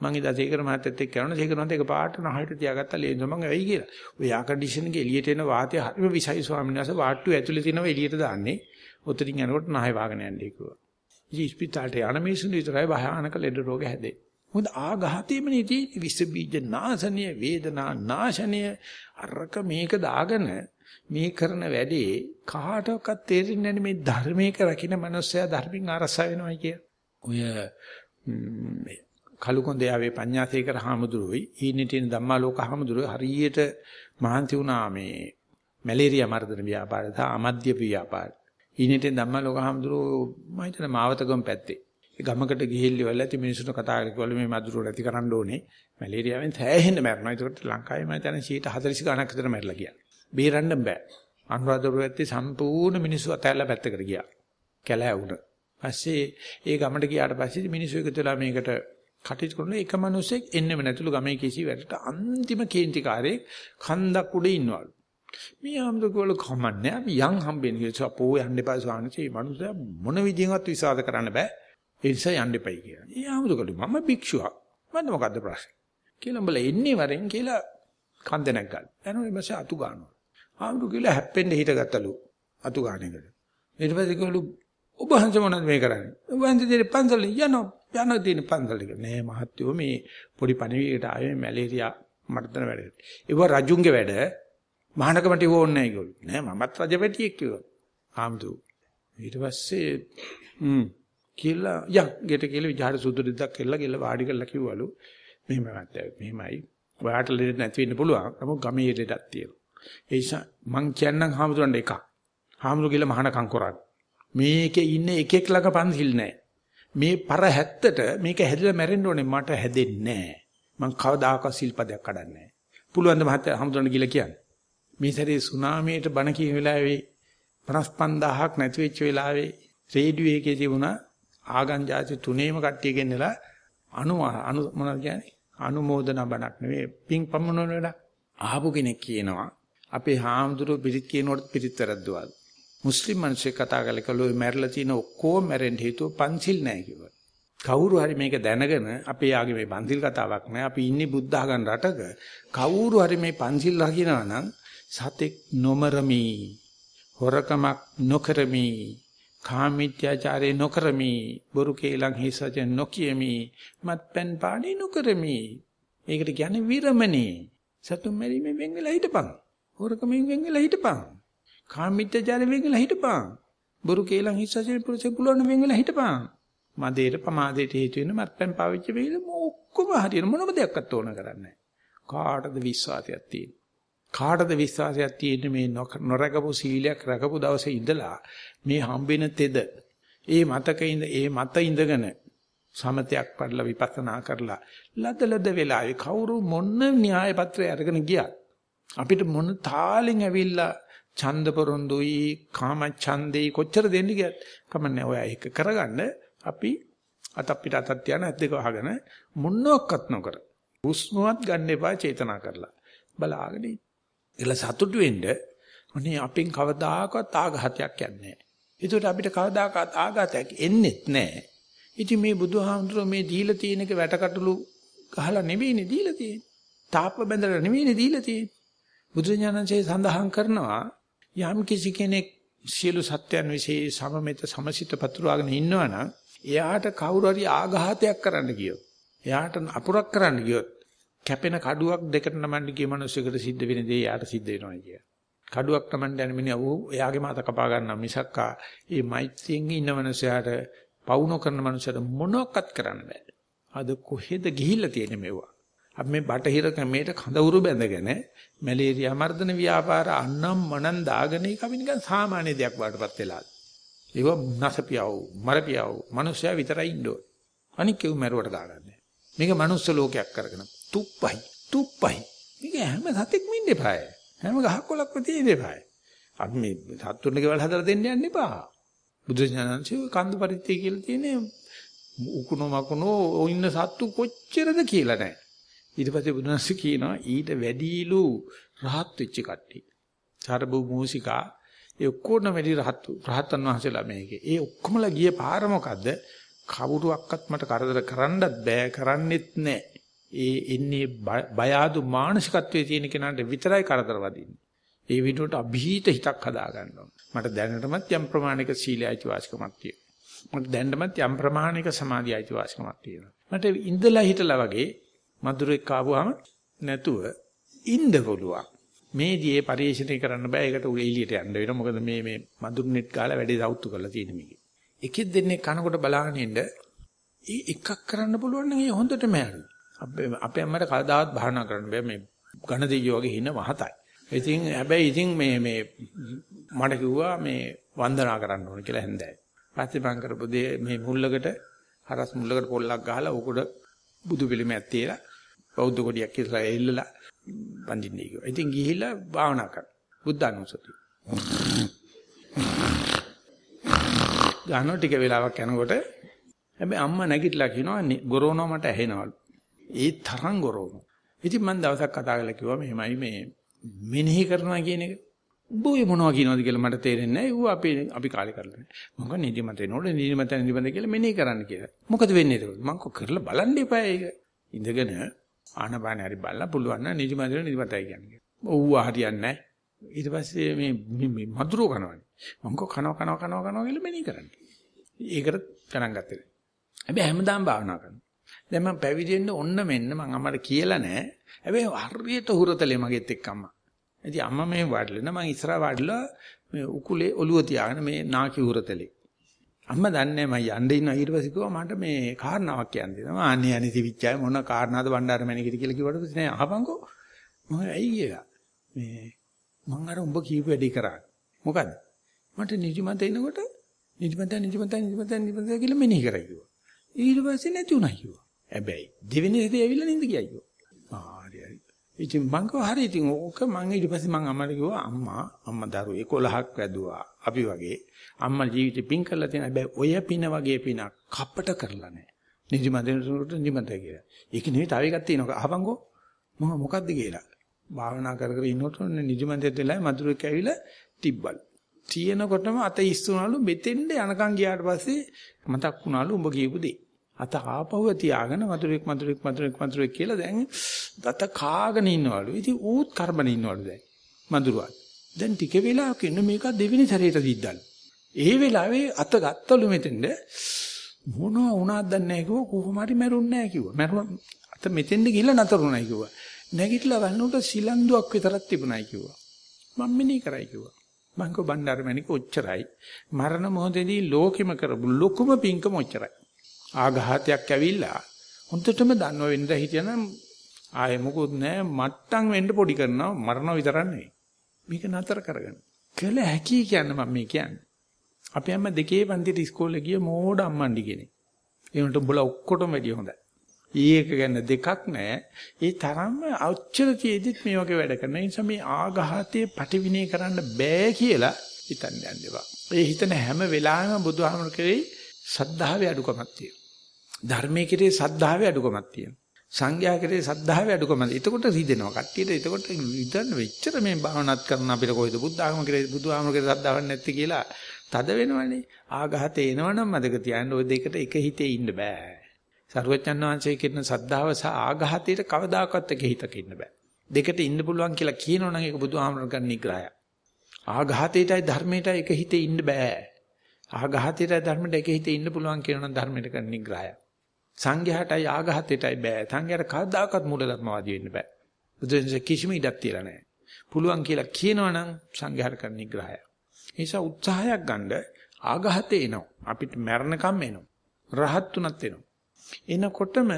මං ඉදා සේකර මහත්තයත් එක්ක කරනවා සේකර මහත්තයා එක පාට නහයට තියාගත්තා ලේන්ද මං වෙයි කියලා. ඔය ආ කන්ඩිෂන් එකේ එළියට එන වාතය හරිම විසයි ස්වාමීන් වහන්සේ වාට්ටු ඇතුලේ තියෙනවා එළියට දාන්නේ. ඔතනින් යනකොට නහය වාගෙන යන්නේ කිව්වා. ඉතින් ඉස්පිරිතාලට යන මිනිස්සුන් විතරයි භයානක ලෙඩ රෝග හැදේ. මොකද ආඝාතයේමනේ තියෙන්නේ විස බීජ නාශනය වේදනා නාශනය අරක මේක දාගෙන මේ කරන වැඩේ කාටවත් තේරෙන්නේ නැහැ මේ ධර්මයක රකින්න මනුස්සයා ධර්මින් අරස වෙනවා කිය. ඔය කලුකොන්දයාවේ පඤ්ඤාසේකර හාමුදුරුවෝයි ඊනිටින ධම්මාලෝක හාමුදුරුවෝ හරියට මහන්සි වුණා මේ මැලේරියා මර්ධන ව්‍යාපාරය සහ අමද්‍ය ව්‍යාපාරය. ඊනිටින ධම්මාලෝක හාමුදුරුවෝ මම හිතන මාවතගම පැත්තේ. ඒ ගමකට ගිහිල්ලි වල ඇති මිනිස්සුන්ට කතා කරලා මේ මදුරුව නැති කරන්න ඕනේ. මැලේරියාවෙන් සෑහෙන්න මැරෙනවා. ඒකට ලංකාවේ මම හිතන්නේ 140 ගණක් විතර මැරිලා කියලා. බේරන්න බෑ. අනුරාධපුරයේ ඇත්තේ සම්පූර්ණ මිනිස්සු අතහැරලා පැත්තකට ගියා. කැලෑවුන. පස්සේ ඒ ගමට ගියාට පස්සේ මිනිස්සු එකතු වෙලා මේකට කටයුතු කරන එක මිනිහෙක් එන්නෙම නැතුළු ගමේ කිසි වැඩට අන්තිම කේන්තිකාරයෙක් කන්දක් උඩ ඉන්නවලු. මේ ආම්දුකවල කමන්නේ අපි යන් හම්බෙන්නේ කියලා අපෝ යන්න එපා ස්වාමීනි මේ මනුස්සයා මොන විදියෙන්වත් විශ්වාස කරන්න බෑ. ඒ නිසා යන්න එපයි කියලා. ඒ ආම්දුකලු මම භික්ෂුවක්. මන්ද මොකද්ද ප්‍රශ්නේ? කියලා උඹලා එන්නේ වරෙන් කියලා කන්ද නැග්ගල්. එනවා ඊමසේ අතු ගන්නවා. ආම්දු කියලා හැප්පෙන්න හිටගත්තලු අතු ගන්න එකට. ඊට පස්සේ කිව්වලු ඔබ හන්ස මොනවද මේ කරන්නේ? ඔබ හන්ස දෙන පන්සල යනවා යන දින පන්සල එක. නෑ මහත්තයෝ මේ පොඩි පණිවිඩයකට ආවේ මැලේරියා මර්ධන වැඩ. ඒව රජුන්ගේ වැඩ. මහානකමට ඕනේ නැහැ කිව්වලු. නෑ මමත් රජපැටියෙක් කිව්වා. ආම්දු. ඊට පස්සේ හ්ම් කියලා යක් ගෙට කියලා විජාර සුදු දෙද්දක් කෙල්ල ගෙල්ල වාඩි කරලා කිව්වලු. මෙහෙම මහත්තයා මෙහෙමයි. ඔයාට ලෙඩ නැති වෙන්න පුළුවන්. නමුත් ගමේ ලෙඩක් තියෙනවා. ඒ නිසා මං කියන්නම් හාමුදුරන්ට එකක්. හාමුදුරු කියලා මහානකම් කරන්නේ. මේකේ ඉන්න එකෙක් ළඟ පන්සිල් නැහැ. මේ පර 70ට මේක හැදිලා මැරෙන්න ඕනේ මට හැදෙන්නේ නැහැ. මං කවදාකවත් සිල්පදයක් කඩන්නේ නැහැ. පුළුවන් ද මහත්තයා හමුදුරන් කියලා කියන්නේ. මේ සැරේ සුනාමියට බණ කියන වෙලාවේ 55000ක් නැති වෙච්ච වෙලාවේ රේඩියෝ එකේ තිබුණා ආගම් જાති තුනේම කට්ටිය ගෙන්නලා අනු අනු මොනවද කියන්නේ? අනුමෝදන බණක් නෙවෙයි. පිං පම්මනවල වැඩ ආපු කෙනෙක් කියනවා අපේ හාමුදුරුවෝ පිරිත් කියනකොට පිරිත් වැරද්දවල් මුස්ලිම් මිනිස්සු කතා කරලා කළෝ මැරලා තියෙන ඔක්කොම මැරෙන්න හේතුව පන්සිල් නැහැ කිව්වා. කවුරු හරි මේක දැනගෙන අපේ ආගේ මේ පන්සිල් කතාවක් නෑ. අපි ඉන්නේ බුද්ධ ආගම් රටක. කවුරු හරි මේ පන්සිල් රකින්නවා නම් සතෙක් නොමරමි. හොරකමක් නොකරමි. කාමීත්‍යාචාරේ නොකරමි. බොරු කේලම් හිසජ නොකියමි. මත්පැන් පානි නොකරමි. මේකට කියන්නේ විරමණේ. සතුම් මැරීමෙන් වෙන් වෙලා හිටපන්. හොරකමෙන් වෙන් වෙලා හිටපන්. කාමීත්‍යචාර වෙන් වෙලා හිටපන්. බොරු කේලම් හිස්සසෙන් පුරුෂය පුළුවන් වෙන් වෙලා හිටපන්. මදේට ප්‍රමාදයට හේතු වෙන මත්පැන් පාවිච්චි වෙයිද ඔක්කොම හරියට මොනම දෙයක්වත් ඕන කරන්නේ කාටද විශ්වාසයක් තියෙන්නේ? කාටද විශ්වාසයක් තියෙන්නේ මේ නොරකපු සීලයක් රකපු දවසේ ඉඳලා මේ හම්බෙන තෙද? ඒ මතක ඉඳ ඒ මත ඉඳගෙන සමතයක් පඩලා විපස්සනා කරලා ලද ලද වෙලාවේ කවුරු මොන න්‍යාය පත්‍රය අරගෙන ගියත් අපිට මොන තාලෙන් ඇවිල්ලා ඡන්ද පොරොන්දුයි කාම ඡන්දේ කොච්චර දෙන්න ගියත් කමන්නේ ඔය එක කරගන්න. අපි අත අපිට අතක් තියන ඇත් දෙක වහගෙන මොනවත් නොකර හුස්මවත් ගන්න එපා චේතනා කරලා. බලාගෙන ඉල සතුටු වෙන්න අනේ අපෙන් කවදාකවත් ආඝාතයක් යන්නේ නැහැ. ඒකට අපිට කවදාකවත් ආඝාතයක් එන්නේත් නැහැ. ඉතින් මේ බුදුහාමුදුරුවෝ මේ දීලා තියෙන එක වැටකටලු ගහලා නෙවෙයිනේ දීලා තියෙන්නේ. තාප බැඳලා නෙවෙයිනේ දීලා තියෙන්නේ. බුදුඥානන්සේ සඳහන් කරනවා යම් කිසි කෙනෙක් සියලු සත්‍යයන් વિશે සමමිත සමසිත පතුරවාගෙන ඉන්නවනම් එයාට කවුරු හරි ආඝාතයක් කරන්න ගියොත් එයාට අපුරක් කරන්න ගියොත් කැපෙන කඩුවක් දෙකට නමන්න ගිය මිනිස්සුකට සිද්ධ වෙන දේ එයාට සිද්ධ වෙනවා කිය. කඩුවක් නමන්න යන මිනිහා ඌ එයාගේ මාත කපා ගන්නවා මිසක්කා මේ මෛත්‍රියෙන් ඉන්න මිනිසයාට පවුන කරන මිනිසයාට මොනවත් කරන්න බෑ. අද කොහෙද ගිහිල්ලා තියෙන්නේ මේවා? අපි මේ බටහිර ක්‍රමයට කඳවුරු බැඳගෙන මැලේරියා මර්ධන ව්‍යාපාර අන්නම් මනන් දාගෙන ඒක අපි නිකන් සාමාන්‍ය දෙයක් වඩටපත් වෙලා. ඒව නැසපියව මරපියව මිනිස්සයා විතරයි ඉන්න ඕන. අනික කෙව් මරුවට දාගන්නේ. මේක මනුස්ස ලෝකයක් කරගෙන තුප්පයි තුප්පයි. මේක හැම සතෙක්ම ඉන්න එපාය. හැම ගහක් කොලක්ම තියෙන්න එපාය. අපි මේ සත්තුන්ගේ ගෙවල් හදලා දෙන්න යන්න එපා. බුදුසසුනේ කන්ද පරිත්‍ය කියලා තියෙන්නේ උකුණෝ මකුණෝ ඉන්න සත්තු කොච්චරද කියලා නැහැ. ඊට පස්සේ බුදුන්සේ කියනවා ඊට වැඩිලු රහත් වෙච්ච කට්ටිය. සරබු මූසිකා ඒ ඔක්කොම වැඩි රහත් රහතන් වහන්සේලා මේකේ. ඒ ඔක්කොමලා ගියේ පාර මොකද්ද? කවුරුවක්වත් මට කරදර කරන්නත් බෑ කරන්නෙත් නෑ. ඒ එන්නේ බය ආදු මානසිකත්වයේ තියෙන කෙනාට විතරයි කරදර වදින්නේ. ඒ විනෝඩ અભීත හිතක් හදා ගන්නවා. මට දැනටමත් යම් ප්‍රමාණයක සීලයිති වාසිකමක් තියෙනවා. මට දැනටමත් යම් ප්‍රමාණයක සමාධියිති වාසිකමක් තියෙනවා. මට ඉඳලා හිටලා වගේ මధుරෙක් ආවම නැතුව ඉන්න පුළුවන්. මේ දියේ පරිශීලනය කරන්න බෑ. ඒකට උල එළියට යන්න වෙනවා. මොකද මේ මේ මధుරනෙට් ගාලා වැඩේ සවුත්තු කරලා තියෙන මේකේ. එකෙක් දෙන්නේ කනකොට බලාගෙන ඉන්න එකක් කරන්න පුළුවන් නම් ඒ හොඳටම ඇති. අපේ අපේ අම්මට කවදාවත් භාවනා කරන්න බෑ මේ ඝන දෙයියෝ වගේ හින මහතයි. ඉතින් හැබැයි ඉතින් මේ මේ මට කිව්වා මේ වන්දනා කරන්න ඕන කියලා හන්දෑයි. පස්සේ මම කරපු දේ මේ මුල්ලකට හරස් මුල්ලකට පොල්ලක් ගහලා උකුඩ බුදු පිළිමයක් තියලා බෞද්ධ කොටියක් කියලා එල්ලලා වඳින්නේ කිව්වා. ඉතින් ගිහිල්ලා භාවනා කරා. බුද්ධානුස්සතිය. ගන්නවා ටික වෙලාවක් යනකොට හැබැයි අම්මා නැගිටලා කියනවා ගොරවනවා මට ඇහෙනවලු. ඒ තරම් ගොරවනවා. ඉතින් මම දවසක් කතා කරලා කිව්වා මෙහෙමයි මේ මෙනෙහි කරනවා කියන එක. උඹ ඔය මොනවා කියනවද කියලා මට තේරෙන්නේ නැහැ. ඌ අපි අපි කාලේ කරලා නැහැ. මම කව නිදිමත එනකොට නිදිමත නිදිමත කියලා මෙනෙහි කරන්න කියලා. මොකද වෙන්නේ ඒක? මම කව කරලා බලන්න එපා ඒක. ඉඳගෙන ආනපාන හරි බලලා පුළුවන් නම් නිදිමත නිදිමතයි කියන්නේ. ඌ හරියන්නේ නැහැ. ඊට පස්සේ මේ මේ මధుරෝ කනවනේ. මම කව කනවා කනවා කනවා කනවා කියලා මෙනෙහි කරන්න. ඒකට ගණන් ගත්තේ. හැබැයි හැමදාම භාවනා කරනවා. දැන් මම පැවිදි වෙන්න ඔන්න මෙන්න මම අම්මට කියලා නැහැ. හැබැයි හරියට හුරතලේ මගෙත් එක්ක අම්මා. ඉතින් අම්මා මේ වඩලන මම ඉස්සරහා වඩලා මේ උකුලේ ඔළුව තියාගෙන මේ නාකි හුරතලේ. අම්මා දන්නේ මම යන්න ඉන්නවා ඊට පස්සේ කිව්වා මට මේ කාරණාවක් කියන්න දෙනවා. අනේ අනේ තිවිච්චාය මොන කාරණාද බණ්ඩාර මැනිකට කියලා කිව්වට පස්සේ නෑ අහපන්කෝ. මම ඇයි කියලා. මේ මං අර උඹ කියපු වැඩේ කරා. මොකද්ද? මට නිදිමත එනකොට නිදිමත නිදිමත නිදිමත නිදිමත කියලා මෙනෙහි කරා කිව්වා. ඊට පස්සේ නැති උනා කිව්වා. හැබැයි දෙවෙනි දේ ඇවිල්ලා නින්ද ගියා කිව්වා. හරි හරි. ඉතින් මං කව හරි ඉතින් ඕක මං ඊට පස්සේ මං අම්මට කිව්වා අම්මා අම්මා දරුවෝ 11ක් වැදුවා. අපි වගේ අම්මා ජීවිතේ පින් කරලා තියෙන හැබැයි ඔය පින වගේ පිනක් කප්පට කරලා නැහැ. නිදිමතේට නිදිමත කියලා. ඒක නෙවෙයි තව එකක් තියෙනවා. අහපන්කෝ. මම මොකද්ද කියලා. භාවනා කර කර ඉන්නකොට නිදිමතේ වෙලාවේ මధుරෙක් ඇවිල්ලා තිබ්බලු. තියෙනකොටම අත ඉස්සුනලු මෙතෙන්ද යනකම් ගියාට පස්සේ මතක් වුණාලු උඹ කියපු දේ. අත ආපහුව තියාගෙන මధుරෙක් මధుරෙක් මధుරෙක් මధుරෙක් කියලා දැන් දත කාගෙන ඉන්නවලු. ඉතින් ඌත් කර්මණ ඉන්නවලු දැන්. මధుරවත්. දැන් ටික වෙලාවක ඉන්න මේක දෙවෙනි සැරේට දිද්දලු. ඒ වෙලාවේ අත ගත්තලු මෙතෙන්ද මොනවා වුණාද දන්නේ නැහැ කිව්ව කොහොම හරි මැරුන්නේ නැහැ කිව්වා. මැරුණ අත මෙතෙන්ද ගිහිල්ලා නතරුණයි කිව්වා. නැගිටලා බලනකොට සිලන්දුවක් විතරක් තිබුණයි කිව්වා. මම මෙනේ කරයි කිව්වා. මං කෝ බණ්ඩාර මණික ඔච්චරයි. මරණ මොහොතේදී ලෝකෙම කරපු ලොකුම පිංකම ඔච්චරයි. ආඝාතයක් ඇවිල්ලා හොඳටම දන්නව වෙනද හිටියනම් ආයේ මොකුත් නැහැ මට්ටම් වෙන්න පොඩි කරනවා මරණ විතරක් නෙවෙයි. මේක නතර කරගන්න. කළ හැකි කියන්නේ මම මේ කියන්නේ. අපි අම්ම දෙකේ පන්තිට ඉස්කෝලේ ගිය මෝඩ අම්මන්ඩි කෙනෙක්. ඒ උන්ට උඹලා ඔක්කොටම වැඩිය හොඳයි. ඒක ගැන දෙකක් නැහැ. ඒ තරම්ම අවචර තියේදිත් මේ වගේ වැඩ කරන නිසා මේ ආඝාතයේ පටිවිණය කරන්න බෑ කියලා හිතන්න යන්න එපා. ඒ හිතන හැම වෙලාවෙම බුදුහාමර කෙරෙහි සද්ධාවේ අඩුකමක් තියෙනවා. ධර්මයේ කෙරේ සද්ධාවේ අඩුකමක් තියෙනවා. සංඝයා කෙරේ සද්ධාවේ අඩුකමක්. එතකොට රිදෙනවා. කට්ටියට එතකොට විදන්න වෙච්චර මේ භාවනාත් කරන අපිට කොයිද බුද්ධ ආගම කෙරේ බුදුහාමර කෙරේ සද්ධාවක් නැති කියලා තද වෙනවනේ. ආඝාතේ එනවනම් මතක තියාගන්න ওই දෙකට එක හිතේ ඉන්න බෑ. සරුවචන් වහන්සේ කියන සද්ධාව සහ ආඝාතයට කවදාකවත් එක හිතක ඉන්න බෑ. දෙකට ඉන්න පුළුවන් කියලා කියනවනම් ඒක බුදුහාමර ගන්න නිග්‍රහයක්. ආඝාතයටයි ධර්මයටයි එක හිතේ ඉන්න බෑ. ආඝාතයටයි ධර්මයට එක හිතේ ඉන්න පුළුවන් කියනනම් ධර්මයට කරන නිග්‍රහය. සංඝයාටයි ආඝාතයටයි බෑ. සංඝයාට කවදාකවත් මූලධර්මවාදී වෙන්න බෑ. බුදුන්සේ කිසිම ඉඩක් තියලා නැහැ. පුළුවන් කියලා කියනවනම් සංඝයාට කරන නිග්‍රහය. ඒ නිසා උත්සාහයක් ගන්න ආඝාතේ එනවා. අපිට මරණකම් එනවා. රහත් තුනත් එනවා. එනකොටම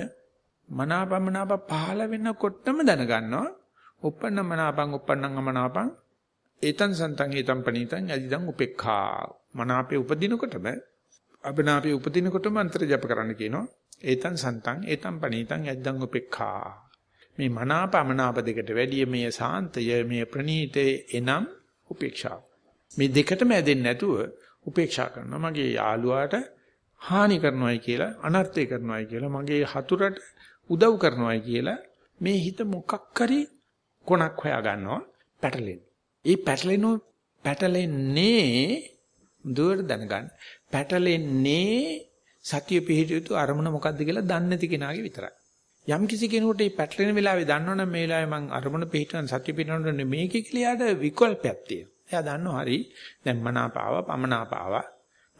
මනාපමනාප පහළ වෙනකොටම දැනගන්නවා. උපන්න මනාපං උපන්නං අමනාපං ඒතං සන්තං ඒතං පණීතං යදිදං උපේක්ඛා මනාපේ උපදිනකොටම අබනාපේ උපදිනකොටම අන්තර ජප කරන්න කියනවා. ඒතං සන්තං ඒතං පණීතං යද්දං උපේක්ඛා. මේ මනාප අමනාප දෙකට වැඩිය මේ සාන්තය මේ ප්‍රණීතේ එනම් උපේක්ෂාව. මේ දෙකටම ඇදෙන්නේ නැතුව උපේක්ෂා කරනවා. මගේ යාළුවාට හානි කරනවායි කියලා අනර්ථය කරනවායි කියලා මගේ හතුරට උදව් කරනවායි කියලා මේ හිත මොකක් කරි කොනක් හොයා ගන්නවා පැටලෙන. ඒ පැටලෙනු පැටලෙන්නේ දුවට දැනගන්න. පැටලෙන්නේ සතිය පිහිටිය යුතු අරමුණ මොකද්ද කියලා දන්නේ නැති කෙනාගේ විතරයි. යම් කිසි කෙනෙකුට මේ පැටලෙන වෙලාවේ දන්නවනම් මේ වෙලාවේ මං අරමුණ පිහිටන සතිය පිහිටනොත් මේකේ කියලා යාට විකල්පයක් තියෙනවා. එයා දන්නවා හරි දැන් මනාපාව පමනාපාව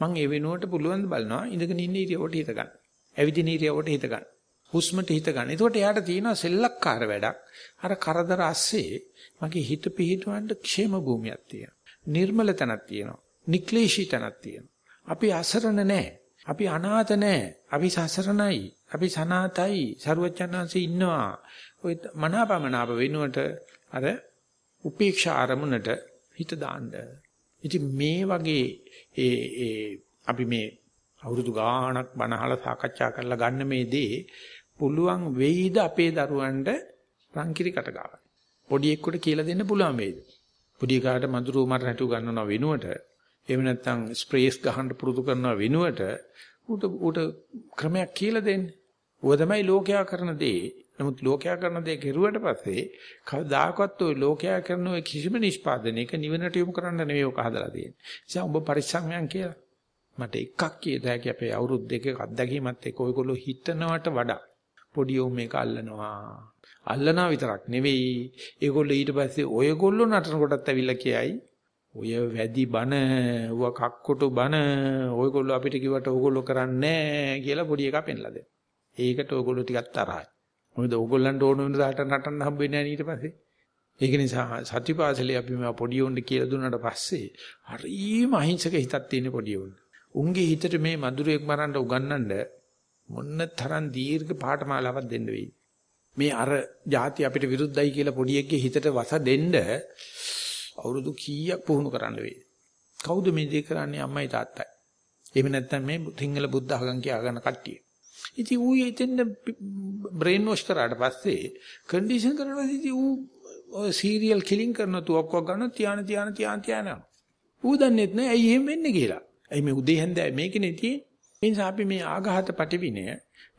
මං ඒ වෙනුවට පුළුවන් බලනවා ඉඳගෙන ඉන්න ඉරියවට හිත ගන්න. ඇවිදින ඉරියවට හිත ගන්න. හුස්මට හිත ගන්න. එතකොට එයාට තියෙනවා සෙල්ලක්කාර වැඩක්. අර කරදර ASCII මගේ හිත පිහිටවන්න ക്ഷേම භූමියක් තියෙනවා. නිර්මල තැනක් තියෙනවා. නික්ලේශී තැනක් තියෙනවා. අපි අසරණ නැහැ. අපි අනාථ නැහැ. අපි සසරණයි. අපි සනාතයි. සරුවචනාංශේ ඉන්නවා. ඔය මනාපමනාප වෙනුවට අර උපේක්ෂා අරමුණට හිත දාන්න. ඉතින් මේ වගේ ඒ ඒ අපි මේ අවුරුදු ගාණක් බණ අහලා සාකච්ඡා කරලා ගන්න මේ දේ පුළුවන් වෙයිද අපේ දරුවන්ට රංකිරි කට ගන්න. පොඩි එක්කට කියලා දෙන්න පුළුවන් වෙයිද? පොඩි කාට මඳුරු මර නැටු ගන්නව වෙනුවට එහෙම නැත්නම් ස්ප්‍රේස් ගහන්න පුරුදු කරනවා වෙනුවට ඌට ඌට ක්‍රමයක් කියලා දෙන්න. ඌව තමයි ලෝකයා කරන දේ. නමුත් ලෝකයා කරන දේ කෙරුවට පස්සේ කවදාකවත් ওই ලෝකයා කරන ওই කිසිම නිෂ්පාදනයක නිවනට යොමු කරන්න නෙවෙයි ඔක හදලා තියෙන්නේ. ඒ නිසා ඔබ පරිස්සම්යන් කියලා. මට එකක් කියද හැකි අපේ අවුරුදු දෙකක අත්දැකීමත් එක්ක ඔයගොල්ලෝ හිතනවට වඩා පොඩි උන් මේක අල්ලනවා. අල්ලනවා විතරක් නෙවෙයි. ඒගොල්ලෝ ඊට පස්සේ ඔයගොල්ලෝ නටන කොටත් ඇවිල්ලා කියයි. ඔය වැඩි බන, ඌව කක්කොටු බන, ඔයගොල්ලෝ අපිට කිව්වට ඔයගොල්ලෝ කරන්නේ නැහැ කියලා පොඩි එකා පෙන්ලා දෙනවා. ඒකට ඔයගොල්ලෝ ටිකක් තරහයි. මොකද ඕගොල්ලන්ට ඕන වෙන දාට නටන්න හම්බෙන්නේ නැහැ ඊට පස්සේ. ඒක නිසා සතිපාසලේ අපි මේ පොඩි උන්ට කියලා දුන්නාට පස්සේ හරිම අහිංසක හිතක් තියෙන පොඩි උන්. උන්ගේ හිතට මේ මధుරයක් මරන්න උගන්නන්න මොන්න තරම් දීර්ඝ පාඨමාලාවක් දෙන්න වෙයි. මේ අර ಜಾති අපිට විරුද්ධයි කියලා පොඩි එකගේ හිතට වස දෙන්න අවුරුදු කීයක් පුහුණු කරන්න වෙයි. කවුද මේ දේ කරන්නේ අම්මයි තාත්තයි. එහෙම නැත්නම් මේ සිංහල බුද්ධ ආගම් කියාගෙන කට්ටිය. ඉතින් ඌ හිතෙන් බ්‍රේන් වොෂ් කරාට පස්සේ කන්ඩිෂන් කරනවා ඉතින් ඌ සීරියල් කිලින් කරන තුවක්ක් ගන්න තියාන තියාන තියාන තියාන. ඌ දන්නේත් නෑ ඇයි එහෙම වෙන්නේ කියලා. ඇයි මේ උදේ හැන්දෑවේ මේකනේ තියෙන්නේ. ඒ නිසා අපි මේ ආඝාත පටිවිණය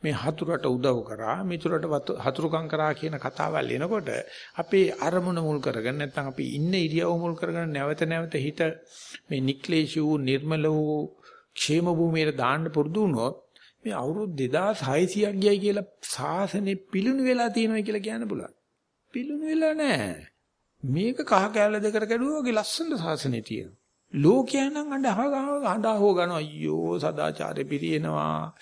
මේ හතුරට උදව් කරා මිතුරට හතුරුකම් කරා කියන කතාවල් එනකොට අපේ අරමුණ මුල් කරගෙන නැත්නම් අපි ඉන්න ඉරියව් මුල් කරගෙන නැවත නැවත හිත මේ නික්ලේශී වූ නිර්මල වූ ക്ഷേම භූමියට දාන්න පුරුදු වුණොත් මේ අවුරුදු 2600ක් ගියයි කියලා සාසනේ පිලුණු වෙලා තියෙනවා කියලා කියන්න පුළුවන්. පිලුණු වෙලා නැහැ. මේක කහ කැල දෙකට කැඩුවා වගේ ලස්සන සාසනේ තියෙනවා. ලෝකයා නම් අඬහ ගන්නවා අඬහ හො ගන්නවා අයියෝ සදාචාරෙ පිරිනනවා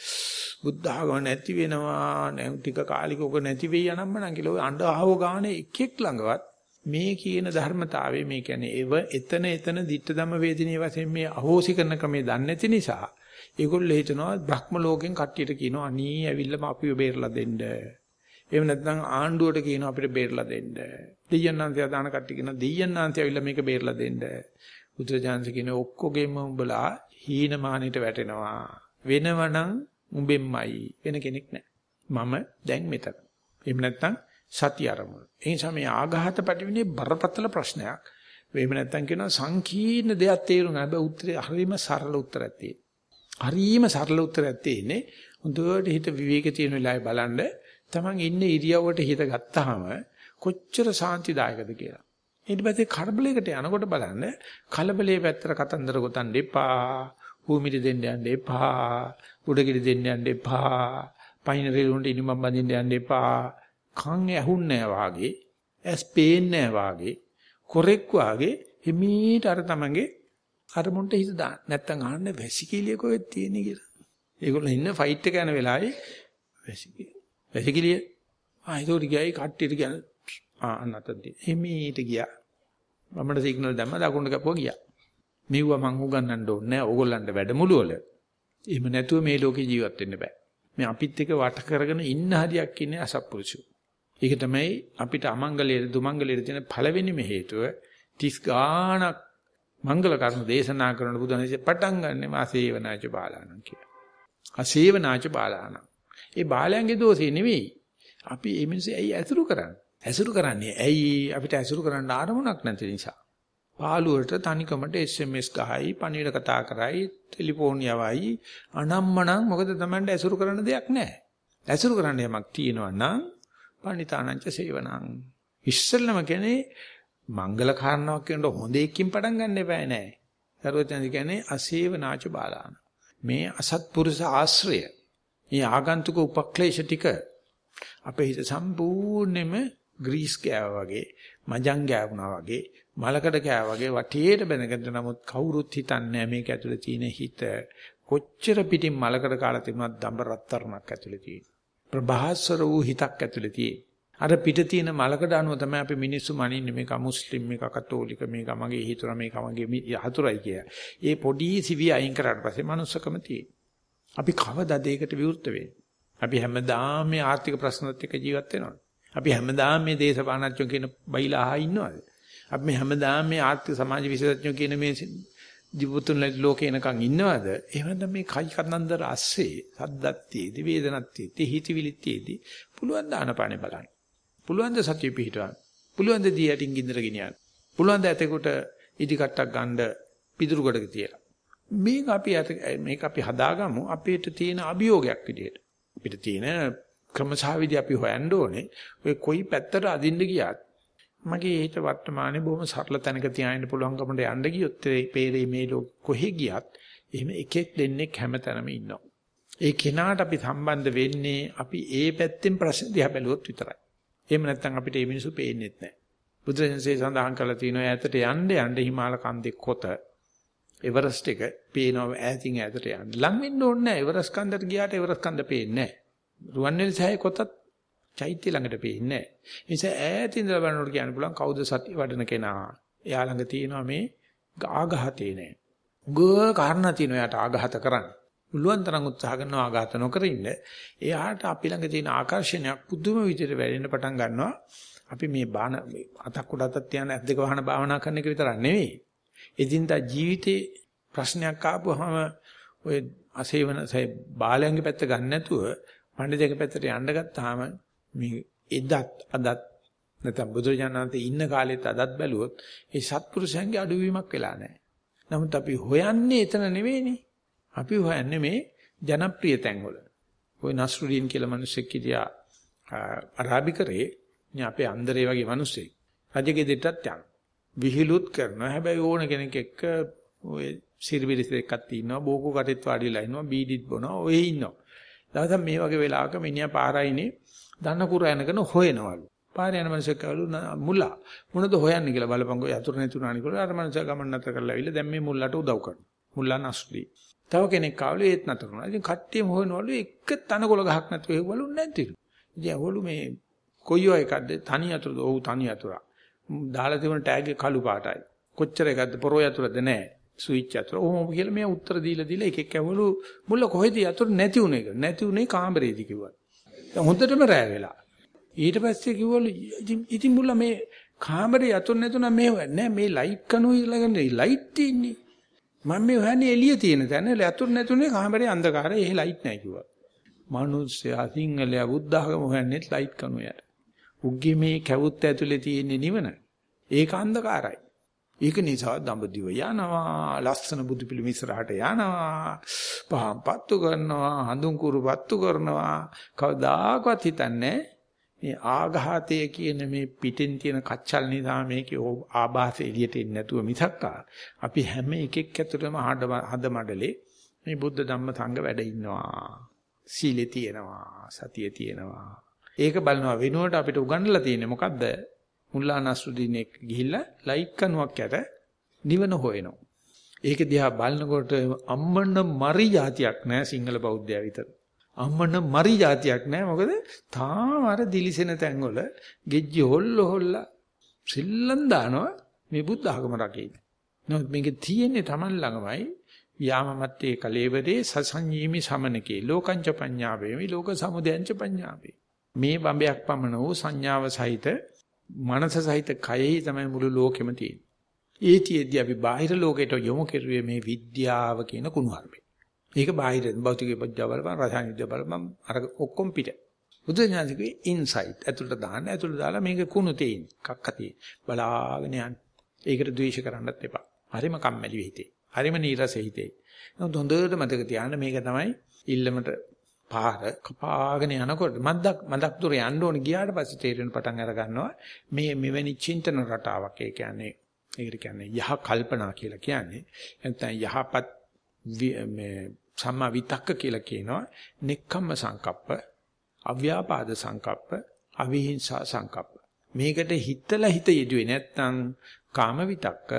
බුද්ධ ආගම නැති වෙනවා නැ ටික කාලික ඔක නැති වෙයි යනම්මනම් කියලා ඔය අඬහව ගානේ එකෙක් ළඟවත් මේ කියන ධර්මතාවය මේ කියන්නේ එව එතන එතන ditta ධම්ම වේදිනේ වශයෙන් මේ අහෝසි කරන ක්‍රමේ දන්නේ නැති නිසා ඒගොල්ලෝ හිතනවා බ්‍රහ්ම ලෝකෙන් කට්ටියට කියනවා අනී ඇවිල්ලාම අපිව බේරලා දෙන්න. එහෙම නැත්නම් ආණ්ඩුවට කියනවා අපිට බේරලා දෙන්න. දෙයයන්ාන්තය දාන කට්ටිය කියනවා දෙයයන්ාන්තය ඇවිල්ලා මේක බේරලා දෙන්න. බුදුරජාණන් කියන ඔක්කොගෙම උඹලා හීනමානෙට වැටෙනවා. වෙනවනම් උඹෙන්මයි වෙන කෙනෙක් නැහැ. මම දැන් මෙතන. එහෙම නැත්නම් සත්‍ය අරමුණ. ඒ නිසා මේ ආඝාත පැටවෙන්නේ බරපතල ප්‍රශ්නයක්. එහෙම නැත්නම් කියනවා සංකීර්ණ දෙයක් තේරුම් ගන්න බෑ උත්තරේ හරිම සරල උත්තරයක් තියෙනවා. හරිම සරල උත්තරයක් තියෙන්නේ. හොඳට හිත විවේක තියෙන වෙලාවේ බලන්න තමන් ඉන්නේ ඉරියව්වට හිත ගත්තාම කොච්චර සාන්තිදායකද කියලා. ඊට පස්සේ කලබලයකට යනකොට බලන්න කලබලයේ පැත්තට කතන්දර ගොතන්න එපා. භූමිට දෙන්න යන්න එපා. උඩගිරි දෙන්න යන්න එපා. පයින් රේලුන්ට ඉනිමම් බඳින්න යන්න එපා. කන් ඇහුන්නේ වාගේ, ඇස් පේන්නේ වාගේ, කොරෙක් වාගේ හිමීට අර තමන්ගේ අරමුණට හිත දාන්න. නැත්තම් අහන්න වැසිකිළිය කොහෙද තියෙන්නේ කියලා. ඒගොල්ලෝ ඉන්න ෆයිට් එක යන වෙලාවේ වැසිකිළිය. වැසිකිළිය. ආ ඒක ගියයි කට්ටියට කියන ආ අන්නතදී. හිමීට ගියා. මමට සිග්නල් දැම්ම දකුණට කපුවා ගියා. මෙව්ව මං උගන්නන්න ඕනේ නැහැ. ඕගොල්ලන්ට වැඩමුළු වල. එහෙම නැතුව මේ ලෝකේ ජීවත් වෙන්න බෑ. මේ අපිත් එක වට කරගෙන ඉන්න හරියක් ඉන්නේ අසත්පුරුෂයෝ. ඒක තමයි අපිට අමංගලයේ දුමංගලයේ තියෙන පළවෙනිම හේතුව 30 ගාණක් මංගල කර්ම දේශනා කරන බුදුන්සේ පටන් ගන්නෙ මාසේවනාච බාලාණන් කියලා. අසේවනාච බාලාණන්. ඒ බාලයන්ගේ දෝෂේ නෙවෙයි. අපි මේ මිනිස්සේ ඇයි ඇසුරු කරන්නේ? ඇසුරු කරන්නේ ඇයි අපිට ඇසුරු කරන්න ආරමුණක් නැති නිසා. පාළුවට තනිකමට SMS ගහයි, පණිවිඩ කතා කරයි, ටෙලිෆෝන් යවයි, අනම්මනම් මොකද Tamanට ඇසුරු කරන්න දෙයක් නැහැ. ඇසුරු කරන්න යමක් තියෙනවා නම් පණිතානංච සේවනං. ඉස්සෙල්ලම කියන්නේ මංගල කාරණාවක් කියනකොට හොඳ එකකින් පටන් ගන්න එපා නෑ. සර්වඥාදි කියන්නේ අසේවනාච බාලාන. මේ අසත්පුරුෂ ආශ්‍රය. මේ ආගන්තුක උපක්ලේශ ටික අපේ හිත සම්පූර්ණයෙන්ම ග්‍රීස් ගෑවා වගේ, මජං ගෑවුනා වගේ මලකඩ කෑ වගේ වටේට බැනගෙන නමුත් කවුරුත් හිතන්නේ මේක ඇතුලේ තියෙන හිත කොච්චර පිටින් මලකඩ කාලා තිබුණත් දඹ රත්තරණක් ඇතුලේ තියෙන. ප්‍රභාස්වර වූ හිතක් ඇතුලේ තියෙන. අර පිට තියෙන මලකඩ අනුව තමයි අපි මිනිස්සු මනින්නේ මේක මුස්ලිම් මේක කතෝලික මේක මගේ හිතුර මේක මගේ හතුරයි කිය. ඒ පොඩි සිවි අයින් කරාට පස්සේ manussකම තියෙන. අපි කවදාද ඒකට විවෘත වෙන්නේ? අපි හැමදාම මේ ආර්ථික ප්‍රශ්නත් එක්ක ජීවත් වෙනවද? අපි හැමදාම මේ දේශපාලනඥයෝ කියන බයිලා අහා ඉන්නවද? අපි මේ හැමදාම මේ ආර්ථික සමාජ විශේෂඥයෝ කියන මේ ජීවිතුන් ලෝකේ එනකන් ඉන්නවද? එහෙම නැත්නම් මේ කයි කන්දන්දර ඇස්සේ සද්දත් තියේදී වේදනත් තියේදී හිතවිලිත් තියේදී පුළුවන් දානපානේ බලන්න. පුළුවන් ද සතිය පිහිටවන්න. පුළුවන් ද දී යටින් ගින්දර ගෙනියන්න. පුළුවන් ද ඇතෙකුට ඉදි කට්ටක් ගන්න පිදුරු කොටක තියලා. මේක අපි මේක අපි හදාගමු අපිට තියෙන අභියෝගයක් විදියට. අපිට තියෙන ක්‍රමසහවිදි අපි හොයන්න ඕනේ. ඔය කොයි පැත්තට අදින්න ගියත් මගේ හිත වර්තමානයේ බොහොම සරල තැනක තියාගෙන පුළුවන්කමට යන්න ගියොත් ඒ පේරේ මේ ලෝක කොහෙ ගියත් එහෙම එකෙක් දෙන්නෙක් හැමතැනම ඉන්නවා. ඒ කෙනාට අපි සම්බන්ධ වෙන්නේ අපි ඒ පැත්තෙන් ප්‍රශ්න දිහා බැලුවොත් විතරයි. එහෙම නැත්නම් අපිට මේ මිනිස්සු පේන්නේ නැහැ. බුදුරජාණන්සේ සඳහන් කළා තියෙනවා ඈතට යන්න යන්න හිමාල කන්දේ කොත එවරස්ට් එක පේනවා ඈතින් ඈතට යන්න. ලඟ වෙන්න ඕනේ නැහැ. එවරස්ට් කන්දට ගියාට එවරස්ට් කන්ද පේන්නේ නැහැ. රුවන්වැලි සෑය කොතත් චෛත්‍ය ළඟට පේන්නේ නැහැ. ඒ නිසා ඈතින් ඉඳලා බලනකොට කියන්න පුළුවන් කවුද සත්‍ය වඩන කෙනා. එයා ළඟ තියෙනවා මේ ආඝාතේ නැහැ. උග කාරණා තියෙනවා එයාට ආඝාත කරන්න. මුළුන් තරම් උත්සාහ කරනවා ආඝාත නොකර ඉන්න. එයාට අපි ළඟ තියෙන ආකර්ෂණයක් පුදුම විදිහට වැඩෙන්න පටන් ගන්නවා. අපි මේ බාන අතක් උඩ අතක් තියන ඇස් දෙක වහන භාවනා කරන එක විතරක් නෙවෙයි. එදින්දා ජීවිතේ ප්‍රශ්නයක් ආපුවම ඔය අසේවන බාලයන්ගේ පැත්ත ගන්න නැතුව පඬිතුගේ පැත්තට යන්න ගත්තාම මේ එදත් අදත් නැත්නම් බුදුරජාණන්තේ ඉන්න කාලෙත් අදත් බැලුවොත් ඒ සත්පුරුෂයන්ගේ අඩුවීමක් වෙලා නැහැ. නමුත් අපි හොයන්නේ එතන නෙවෙයිනේ. අපි හොයන්නේ මේ ජනප්‍රිය තැන්වල. ওই නස්රුදීන් කියලා මිනිස්සෙක් හිටියා අරාබිකරේ නේ අපේ අන්දරේ වගේ මිනිස්සෙක්. රජගේ දෙටත් යන. විහිළුත් කරනවා. හැබැයි ඕන කෙනෙක් එක්ක ඔය සිරිබිරිස් දෙකක් ඉන්නවා. බෝකෝ කටෙත් වාඩිලා ඉන්නවා. බීඩිත් බොනවා. ඔය ඉන්නවා. දවසක් මේ වගේ වෙලාවක මිනිහා පාරයිනේ දන්න කුර යනකන හොයනවලු. පාරේ යන මිනිස්සු කවලු මුලා මොනද හොයන්නේ කියලා බලපංගෝ යතුරු නැතුණානි කියලා අර මිනිස්සු ගමන් නැතර කරලා ඇවිල්ලා දැන් මේ මුල්ලට උදව් කරනවා. මුල්ලා නස්ලි. තව කෙනෙක් ආවලු ඒත් නැතර වුණා. ඉතින් කට්ටියම හොයනවලු එක තනකොළ ගහක් නැතුව ඒවලු නැතිලු. ඉතින් අවලු මේ කොයියෝ එකක්ද තනි යතුරුද? ඔව් තනි යතුරා. දාලා තිබුණ ටැග් එක කළු පාටයි. කොච්චර එකක්ද පොරෝ යතුරද නැහැ. ස්විච් යතුර. ඔහොම කියලා මෙයා උත්තර දීලා දීලා එක එක ඇවලු මුල්ල කොහෙද යතුර නැති උනේ කියලා. නැති උනේ කාමරේදී කිව්වා. දැන් හොඳටම රෑ වෙලා. ඊට පස්සේ කිව්වලු ඉතින් මුල්ල මේ කාමරේ යතුර නැතුණා මේ නෑ මේ ලයිට් කණුව ඊළඟට ලයිට් තියෙන්නේ. මම මේ හොයන්නේ එළිය තියෙන තැන යතුර නැතුනේ කාමරේ අන්ධකාරය එහෙ ලයිට් නැහැ කිව්වා. මිනිස්සයා සිංහලයා බුද්ධ ආගම හොයන්නේ ලයිට් කණුව යට. උග්ගේ මේ කැවුත් ඇතුලේ තියෙන නිවන. ඒක අන්ධකාරයි. ඒක නිසා දඹදිව යනවා ලස්සන බුදු පිළිම ඉස්සරහට යනවා පහම් පත්තු කරනවා හඳුන් කුරු පත්තු කරනවා. කවදාකවත් හිතන්නේ මේ ආඝාතය කියන මේ පිටින් තියෙන කච්චල් නිසා මේකේ ආభాසය එළියට එන්නේ නැතුව මිසක්කා අපි හැම එකෙක් ඇතුළෙම හද මඩලේ මේ බුද්ධ ධම්ම සංඝ වැඩ ඉන්නවා. සීලේ තියෙනවා සතිය තියෙනවා. ඒක බලනවා වෙනුවට අපිට උගන්වලා තියෙන්නේ මොකද්ද? මුල්ලා නස්රුදීන් එක්ක ගිහිල්ලා ලයිට් කනුවක් යට නිවන හොයනවා. ඒක දිහා බලනකොට අම්මන මරි જાතියක් නෑ සිංහල බෞද්ධයා විතර. අම්මන මරි જાතියක් නෑ මොකද තාම අර දිලිසෙන තැන්වල ගෙජ්ජි හොල්ල හොල්ල සිල්ලම් දානවා මේ බුද්ධ ආගම රකින්න. නමුත් මේක තියෙන්නේ Taman ළඟමයි යාමමත්තේ කලේවරේ සසංජීමි සමනකේ ලෝකංච පඤ්ඤාවේ මේ ලෝක සමුදයංච පඤ්ඤාවේ මේ බඹයක් පමණ වූ සංඥාව සහිත මනස සහිත කයෙහි තමයි මුළු ලෝකෙම තියෙන්නේ. ඒතියෙදි අපි බාහිර ලෝකයට යොමු කෙරුවේ මේ විද්‍යාව කියන කුණුහරුපේ. ඒක බාහිර භෞතික විද්‍යාව බලපන් රසායන විද්‍යාව බලපන් අර ඔක්කොම පිට. බුදුඥානසිකේ ඉන්සයිට් ඇතුළට දාන්න ඇතුළට දාලා මේක කුණු තියෙන කක්ක තියෙන. බලාගෙන යන්න. ඒකට ද්වේෂ කරන්නත් එපා. හරිම කම්මැලි වෙහිතේ. හරිම නීරස හිතේ. නමුත් හොඳට මතක තියාගන්න මේක තමයි ඉල්ලමට පාර කපාගෙන යනකොට මද්දක් මදක් දුර යන්න ඕනේ ගියාට පස්සේ තේරෙන පටන් අර ගන්නවා මේ මෙවැනි චින්තන රටාවක් ඒ කියන්නේ ඒකට කියන්නේ යහ කල්පනා කියලා කියන්නේ. නැත්නම් යහපත් මේ සම්මා විතක්ක කියලා කියනවා. නෙක්ඛම්ම සංකප්ප අව්‍යාපාද සංකප්ප අවිහිංසා සංකප්ප. මේකට හිතලා හිත යෙදුවේ නැත්නම් කාම විතක්ක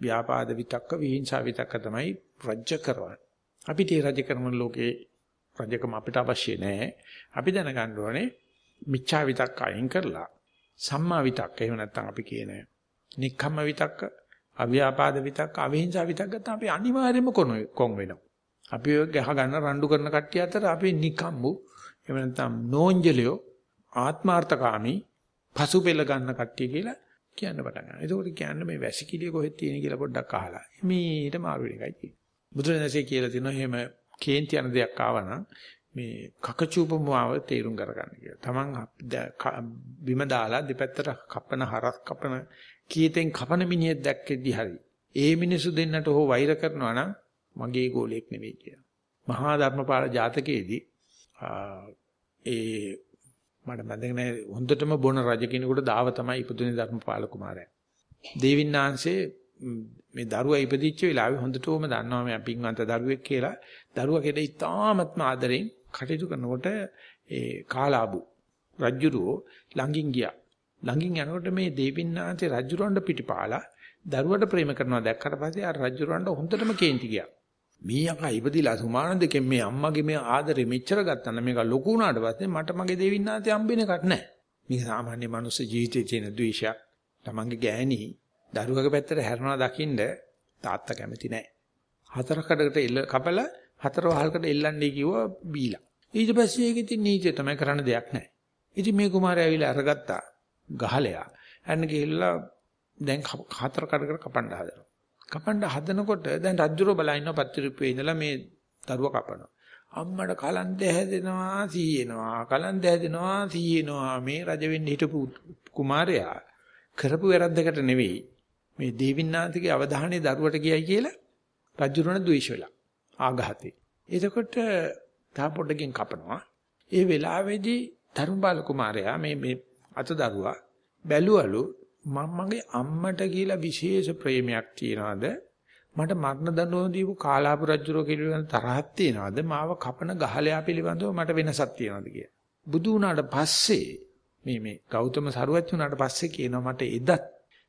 ව්‍යාපාද විතක්ක විහිංසා විතක්ක තමයි රජ්‍ය කරවන්නේ. අපිට රජ කරන ලෝකේ රජකම අපිට අවශ්‍ය නැහැ. අපි දැනගන්න ඕනේ මිච්ඡා විතක් අයින් කරලා සම්මා විතක් එහෙම නැත්නම් අපි කියන නික්කම්ම විතක්ක, අව්‍යාපාද විතක්ක, අවිහිංසා විතක්ක ගත්තා අපි අනිවාර්යයෙන්ම කොන් වෙනවා. අපි ගහ ගන්න රණ්ඩු කරන කට්ටිය අතර අපි නිකම්මු එහෙම නැත්නම් නෝන්ජලියෝ ආත්මార్థකාමී පසුපෙළ ගන්න කට්ටිය කියලා කියන්න පටන් ගන්නවා. ඒකෝට කියන්නේ මේ වැසිකිළිය කොහෙද තියෙන කියලා පොඩ්ඩක් අහලා. මේට මාරු වෙන එකයි තියෙන්නේ. බුදුරජාණන්සේ කියලා තියෙනවා එහෙම කේන්ති යන දෙයක් ආවනම් මේ කකචූපමුව තේරුම් කරගන්න කියලා. Taman බිම දාලා දෙපැත්තට කපන හරස් කපන කීතෙන් කපන මිනිහෙක් දැක්කෙද්දි හරි ඒ මිනිසු දෙන්නට හෝ වෛර කරනවා නම් මගේ ගෝලයක් නෙවෙයි කියලා. මහා ධර්මපාල ජාතකයේදී ඒ මට මතක නැහැ හොඳටම බොන රජ කෙනෙකුට දාව තමයි ඉපදුනේ ධර්මපාල කුමාරයා. දේවින්නාංශේ මේ දරුවා ඉපදිච්ච වෙලාවේ හොඳටම දන්නවා මම පින්වන්ත දරුවෙක් කියලා. දරුවා කෙරේ ඉතාමත්ම ආදරෙන් කටයුතු කරනකොට ඒ කාලාබු රජුරෝ ළඟින් ගියා. ළඟින් යනකොට මේ දේවින්නාංශේ රජුරවන්ට පිටිපාලා දරුවට ප්‍රේම කරනවා දැක්කට පස්සේ අර රජුරවන්ට හොඳටම කේන්ති ගියා. මේ යකා ඉපදිලා සුමාන දෙකෙන් මේ අම්මගේ මේ ආදරේ මෙච්චර ගත්තා නම් මේක ලොකු වුණාට පස්සේ මට මගේ දෙවින්නාතේ හම්බෙන එකක් නැහැ. මේක සාමාන්‍ය මනුස්ස ජීවිතයේ තියෙන ද්වේෂයක්. තමන්ගේ ගෑණි දරුවගේ පැත්තට හැරෙනවා දකින්න තාත්තා කැමති නැහැ. හතර කඩකට එල්ල කපලා හතර වහල්කට එල්ලන්නේ කිව්වා බීලා. ඊට පස්සේ ඒක ඉතින් නීතිය තමයි කරන්න දෙයක් නැහැ. ඉතින් මේ කුමාරයා ඇවිල්ලා අරගත්තා ගහලයා. අන්න ගිහිල්ලා දැන් හතර කඩකට කපන්න හදනවා. කපන්න හදනකොට දැන් රජුරෝ බලා ඉන්නවා පත්‍රිප්පේ ඉඳලා මේ දරුවා කපනවා. අම්මට කලන්ත හැදෙනවා සීයනවා කලන්ත හැදෙනවා සීයනවා මේ රජ වෙන්න හිටපු කුමාරයා කරපු වැරද්දකට නෙවෙයි මේ දේවින්නාන්තගේ අවධානය දරුවට ගියයි කියලා රජුරණ ද්වේෂ වෙලා ආඝාතේ. එතකොට තා පොඩකින් කපනවා. ඒ වෙලාවේදී ධර්මපාල කුමාරයා මේ මේ අත දරුවා බැලුවලු මම මගේ අම්මට කියලා විශේෂ ප්‍රේමයක් තියනවාද මට මරණ දඬුවම දීපු කාලාපු රජුරෝ පිළිබඳ තරහක් තියනවාද මාව කපන ගහලයා පිළිබඳව මට වෙනසක් තියනවාද කියලා බුදු වුණාට පස්සේ මේ මේ ගෞතම සරුවත් වුණාට පස්සේ කියනවා මට එදත්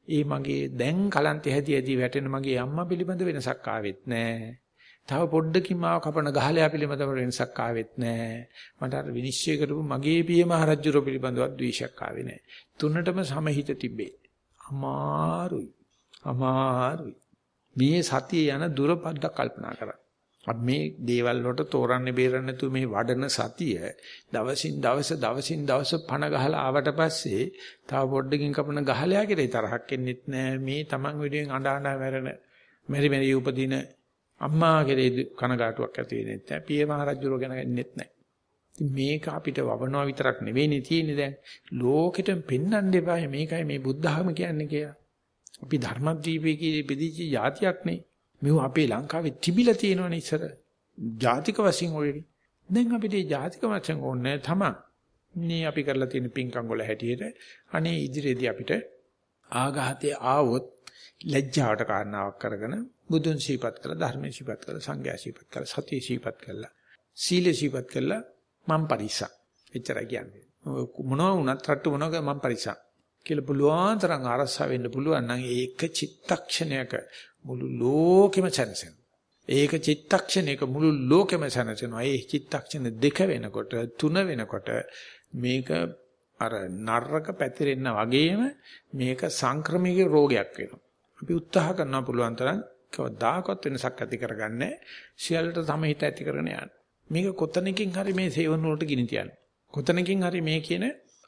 ඒ මගේ දැන් කලන්තේ හැදී හැදී වැටෙන මගේ අම්මා පිළිබඳ වෙනසක් ආවෙත් නැහැ තව පොඩ්ඩකින් මාව කපන ගහලයා පිළිබඳව වෙනසක් ආවෙත් නැහැ. මට අර විනිශ්චය කරපු මගේ පිය මහරජුරෝ පිළිබඳව ද්වේෂයක් ආවේ නැහැ. තුනටම සමහිත තිබේ. අමාරුයි. අමාරුයි. මේ සතිය යන දුර පොඩ්ඩක් කල්පනා කරන්න. අපි මේ දේවල් වලට තෝරන්නේ බේරන්නේ නැතුව මේ වඩන සතිය දවසින් දවස දවසින් දවස පණ ගහලා ආවට පස්සේ තව පොඩ්ඩකින් කපන ගහලයා කෙරේ තරහක් එන්නෙත් නෑ. මේ Taman විදියෙන් අඬ අඬ මැරෙන මෙරි මෙරි උපදින අම්මා කෙරේ කනගාටුවක් ඇති වෙන්නේ නැහැ පිය මහරජුරෝ ගැන එන්නෙත් නෑ. ඉතින් මේක අපිට වවනවා විතරක් නෙවෙයිනේ තියෙන්නේ දැන්. ලෝකෙට පෙන්වන්න එපා. මේකයි මේ බුද්ධ ධර්ම කියන්නේ කියලා. අපි ධර්මද්වීපයේ කී පිදිච්ච જાතියක් නේ. මෙව අපේ ලංකාවේ තිබිලා තියෙනවනේ ඉස්සර. ජාතික වශයෙන් ඔය. දැන් අපිට මේ ජාතික වශයෙන් ඕනේ තමන්. මේ අපි කරලා තියෙන පින්කම් වල හැටියට අනේ ඉදිරියේදී අපිට ආඝාතයේ ආවොත් ලැජ්ජාවට කාරණාවක් කරගෙන බුදුන් ශීපත් කළා ධර්මයේ ශීපත් කළා සංඝයා ශීපත් කළා සතිය ශීපත් කළා සීල ශීපත් කළා මම් පරිසක් එච්චරයි කියන්නේ මොනවා වුණත් රට්ටු මොනවා මම් පරිසක් කියලා පුළුවන් තරම් අරසා වෙන්න පුළුවන් නම් ඒක චිත්තක්ෂණයක මුළු ලෝකෙම සැනසෙනවා. ඒක චිත්තක්ෂණයක මුළු ලෝකෙම සැනසෙනවා. ඒ චිත්තක්ෂණ දෙක වෙනකොට තුන වෙනකොට මේක අර නරක පැතිරෙන්න වගේම මේක සංක්‍රමික රෝගයක් වෙනවා. අපි උත්සාහ කරනවා පුළුවන් තරම් කවදාකවත් වෙනසක් ඇති කරගන්නේ සියල්ලට සමහිත ඇති කරගෙන යන්න. මේක කොතනකින් හරි මේ සේවන වලට ගිනි තියන්න. කොතනකින් හරි මේ කියන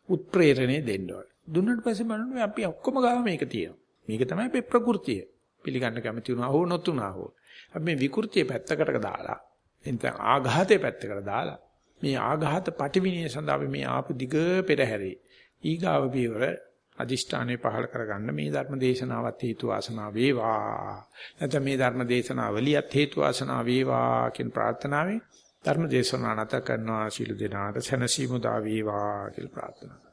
උත්ප්‍රේරණය දෙන්න ඕන. දුන්නට පස්සේ බලන්න අපි ඔක්කොම ගාව මේක තියෙනවා. මේක තමයි අපේ ප්‍රകൃතිය. පිළිගන්න කැමති වුණා හෝ නොතුණා හෝ. අපි මේ විකෘතිය පැත්තකට දාලා එතන ආඝාතයේ පැත්තකට දාලා මේ ආඝාත පටිවිණය සඳහා අපි මේ ආපු දිග පෙරහැරේ ඊගාව පියවර අදිෂ්ඨානේ පහල කරගන්න මේ ධර්ම දේශනාවත් හේතු වාසනා වේවා. නැත්නම් මේ ධර්ම දේශනාවලියත් හේතු වාසනා වේවා කියන ප්‍රාර්ථනාවෙන් ධර්ම දේශනාව නැත කරනවා ශිළු දෙනාට සැනසීම දා වේවා කියලා ප්‍රාර්ථනා